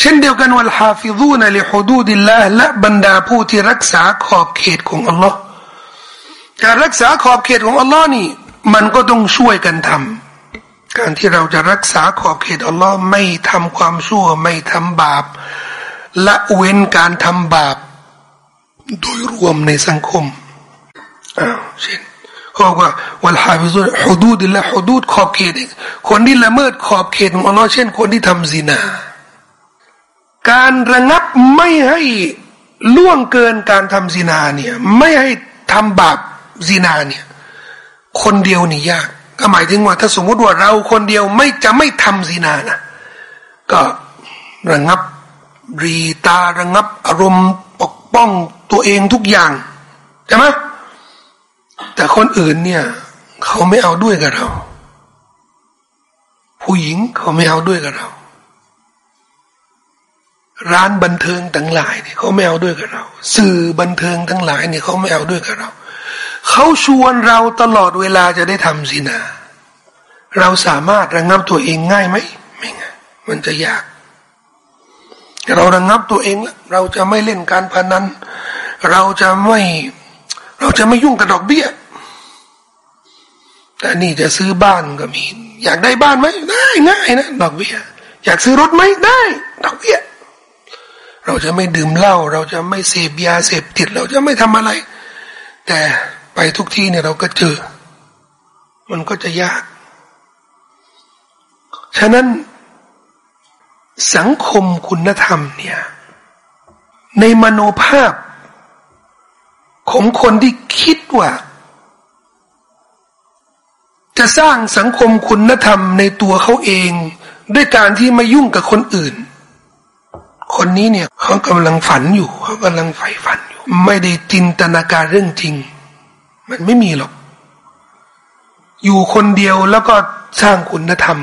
เช่นเดียวกัน والحافظون لحدود الله และบรรดาผู้ที่รักษาขอบเขตของอัลลอฮ์การรักษาขอบเขตของอัลลอฮ์นี่ มันก็ต้องช่วยกันทำการที่เราจะรักษาขอบเขตอัลลอฮ์ไม่ทำความชั่วไม่ทำบาปละเว้นการทำบาป โดยรวมในสังคมอ้าวเช่นเขาบอกว่าวัลฮาฟิซุฮุดูดิละฮุดูดขอบเขตคนที่ละเมิดขอบเขตของอัลลอฮ์เช่น คนที่ทำซินา การระงับไม่ให้ล่วงเกินการทำซินาเนี่ย ไม่ให้ทำบาปซินาเนี่ย คนเดียวนี่ยากก็หมายถึงว่า ถ้าสมมุติว่าเราคนเดียวไม่จะไม่ทำซินานะก็ระงับรีตาระงับอารมณ์ปกป้องตัวเองทุกอย่างใช่ไหมแต่คนอื่นเนี่ย เขาไม่เอาด้วยกับเรา ผู้หญิงเขาไม่เอาด้วยกับเรา ร้านบันเทิงทั้งหลายเนี่ยเขาไม่เอาด้วยกับเรา สื่อบันเทิงทั้งหลายเนี่ยเขาไม่เอาด้วยกับเราเขาชวนเราตลอดเวลาจะได้ทำสินาเราสามารถระงับตัวเองง่ายไหมไม่ง่ายมันจะยาก เราระงับตัวเองแล้วเราจะไม่เล่นการพนัน เราจะไม่ เราจะไม่ยุ่งกับดอกเบี้ย แต่นี่จะซื้อบ้านก็มี อยากได้บ้านไหมได้ง่ายนะดอกเบี้ย อยากซื้อรถไหมได้ ดอกเบี้ย เราจะไม่ดื่มเหล้าเราจะไม่เสพยาเสพติด เราจะไม่ทำอะไร แต่ไปทุกที่เนี่ยเราก็เจอ มันก็จะยาก ฉะนั้นสังคมคุณธรรมเนี่ย ในมโนภาพ ของคนที่คิดว่า จะสร้างสังคมคุณธรรมในตัวเขาเอง ด้วยการที่ไม่ยุ่งกับคนอื่น คนนี้เนี่ยเขากำลังฝันอยู่เขากำลังใฝ่ฝันอยู่ ไม่ได้จินตนาการเรื่องจริง มันไม่มีหรอก อยู่คนเดียวแล้วก็สร้างคุณธรรม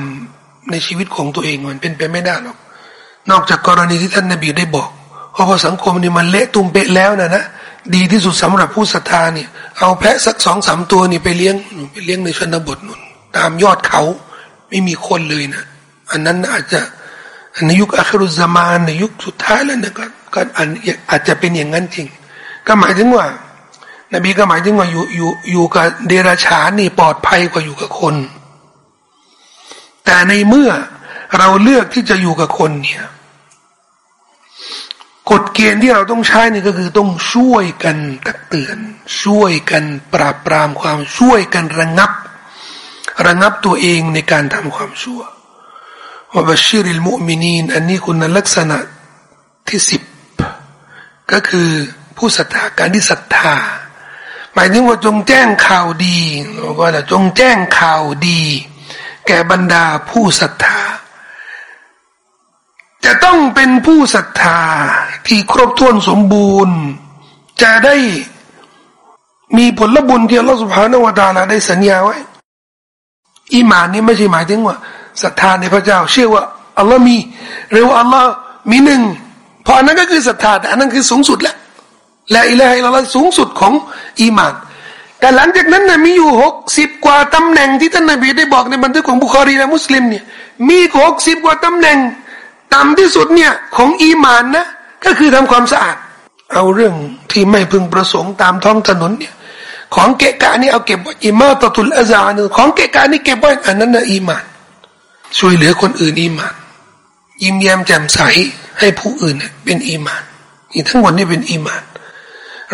ในชีวิตของตัวเองมันเป็นไปไม่ได้หรอก นอกจากกรณีที่ท่านนบีได้บอกเพราะพอสังคมนี่มันเละตุ้มเปะแล้วนะนะดีที่สุดสำหรับผู้ศรัทธาเนี่ยเอาแพะสักสองสามตัวนี่ไปเลี้ยงไปเลี้ยงในชนบทนุ่นตามยอดเขาไม่มีคนเลยนะอันนั้นอาจจะ ในยุคอัครุซามานในยุคสุดท้ายแล้วนะก็ก็อาจจะเป็นอย่างนั้นจริง ก็หมายถึงว่า นบีก็หมายถึงว่าอยู่อยู่อยู่กับเดรัจฉานนี่ปลอดภัยกว่าอยู่กับคน แต่ในเมื่อเราเลือกที่จะอยู่กับคนเนี่ยกฎเกณฑ์ที่เราต้องใช้นี่ก็คือต้องช่วยกันตักเตือน ช่วยกันปราบปรามความช่วยกันระงับ ระงับตัวเองในการทำความชั่ว ว่าบัชิริลมุมินีนอันนี้คุณลักษณะที่สิบก็คือผู้ศรัทธาการที่ศรัทธา หมายถึงว่าจงแจ้งข่าวดีว่าจงแจ้งข่าวดี แก่บรรดาผู้ศรัทธา จะต้องเป็นผู้ศรัทธาที่ครบถ้วนสมบูรณ์ จะได้มีผลบุญที่อัลลอฮฺสุบฮานาวะตาลาได้สัญญาไว้อีมานนี่ไม่ใช่หมายถึงว่า ศรัทธาในพระเจ้า เชื่อว่าอัลลอฮ์มีหรือว่าอัลลอฮ์มีหนึ่งพออันนั้นก็คือศรัทธาแต่อันนั้นคือสูงสุดแล้วلا إله إلا الله สูงสุดของอีมาน แต่หลังจากนั้นนะมีอยู่หกสิบกว่าตำแหน่งที่ท่านนบีได้บอกในบันทึกของบุคอรีและมุสลิมเนี่ยมีหกสิบกว่าตำแหน่งต่ำที่สุดเนี่ยของอีมานนะก็คือทำความสะอาด เอาเรื่องที่ไม่พึงประสงค์ตามท้องถนนเนี่ยของเกะกะนี่เอาเก็บไว้إماطة الأذى นี่ของเกะกะนี่เก็บไว้อันนั้นนะอีมาน ช่วยเหลือคนอื่นอีมาน ยิ้มแย้มแจ่มใสให้ผู้อื่นเป็นอีมานนี่ทั้งหมดนี่เป็นอีมาน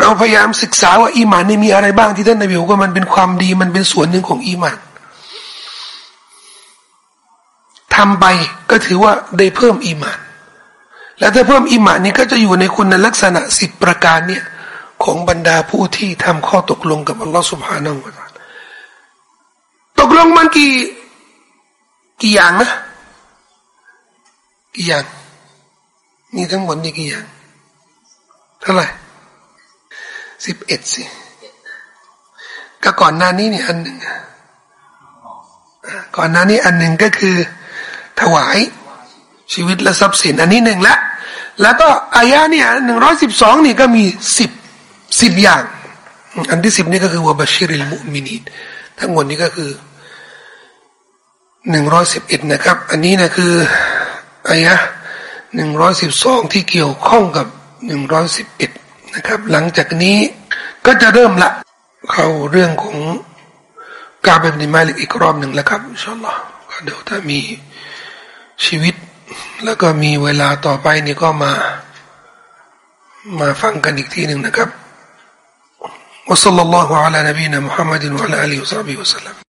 เราพยายามศึกษาว่าอีมานนี่มีอะไรบ้างที่ท่านนบีบอกว่ามันเป็นความดีมันเป็นส่วนหนึ่งของอีมานทำไปก็ถือว่าได้เพิ่มอีมาน และถ้าเพิ่มอีมานนี้ก็จะอยู่ในคุณลักษณะสิบประการเนี่ยของบรรดาผู้ที่ทำข้อตกลงกับอัลลอฮฺสุบฮานาอูตาตกลงมันกี่ กี่อย่างนะ กี่อย่าง มีทั้งหมดนี่กี่อย่าง เท่าไหร่สิบเอ็ดสิก็ก่อนหน้านี้นี่อันหนึ่งก่อนหน้านี้อันหนึ่งก็คือ ถวายชีวิตและทรัพย์สิน อันนี้หนึ่งละ แล้วก็อายะเนี่ยหนึ่งร้อยสิบสองนี่ก็มีสิบสิบอย่าง อันที่สิบนี่ก็คือวะบัชิริลมุมินีทั้งหมดนี้ก็คือ หนึ่งร้อยสิบเอ็ดนะครับ อันนี้นะคืออายะหนึ่งร้อยสิบสองที่เกี่ยวข้องกับหนึ่งร้อยสิบเอ็ดนะครับ หลังจากนี้ก็จะเริ่มละ เข้าเรื่องของกาเบนนิมาลิกอีกรอบหนึ่งแล้วครับอินชาอัลลอฮ์เดี๋ยวถ้ามีชีวิต แล้วก็มีเวลาต่อไปนี่ก็มา มาฟังกันอีกทีหนึ่งนะครับ وصلى الله على نبينا محمد وعلى آله وصحبه وسلم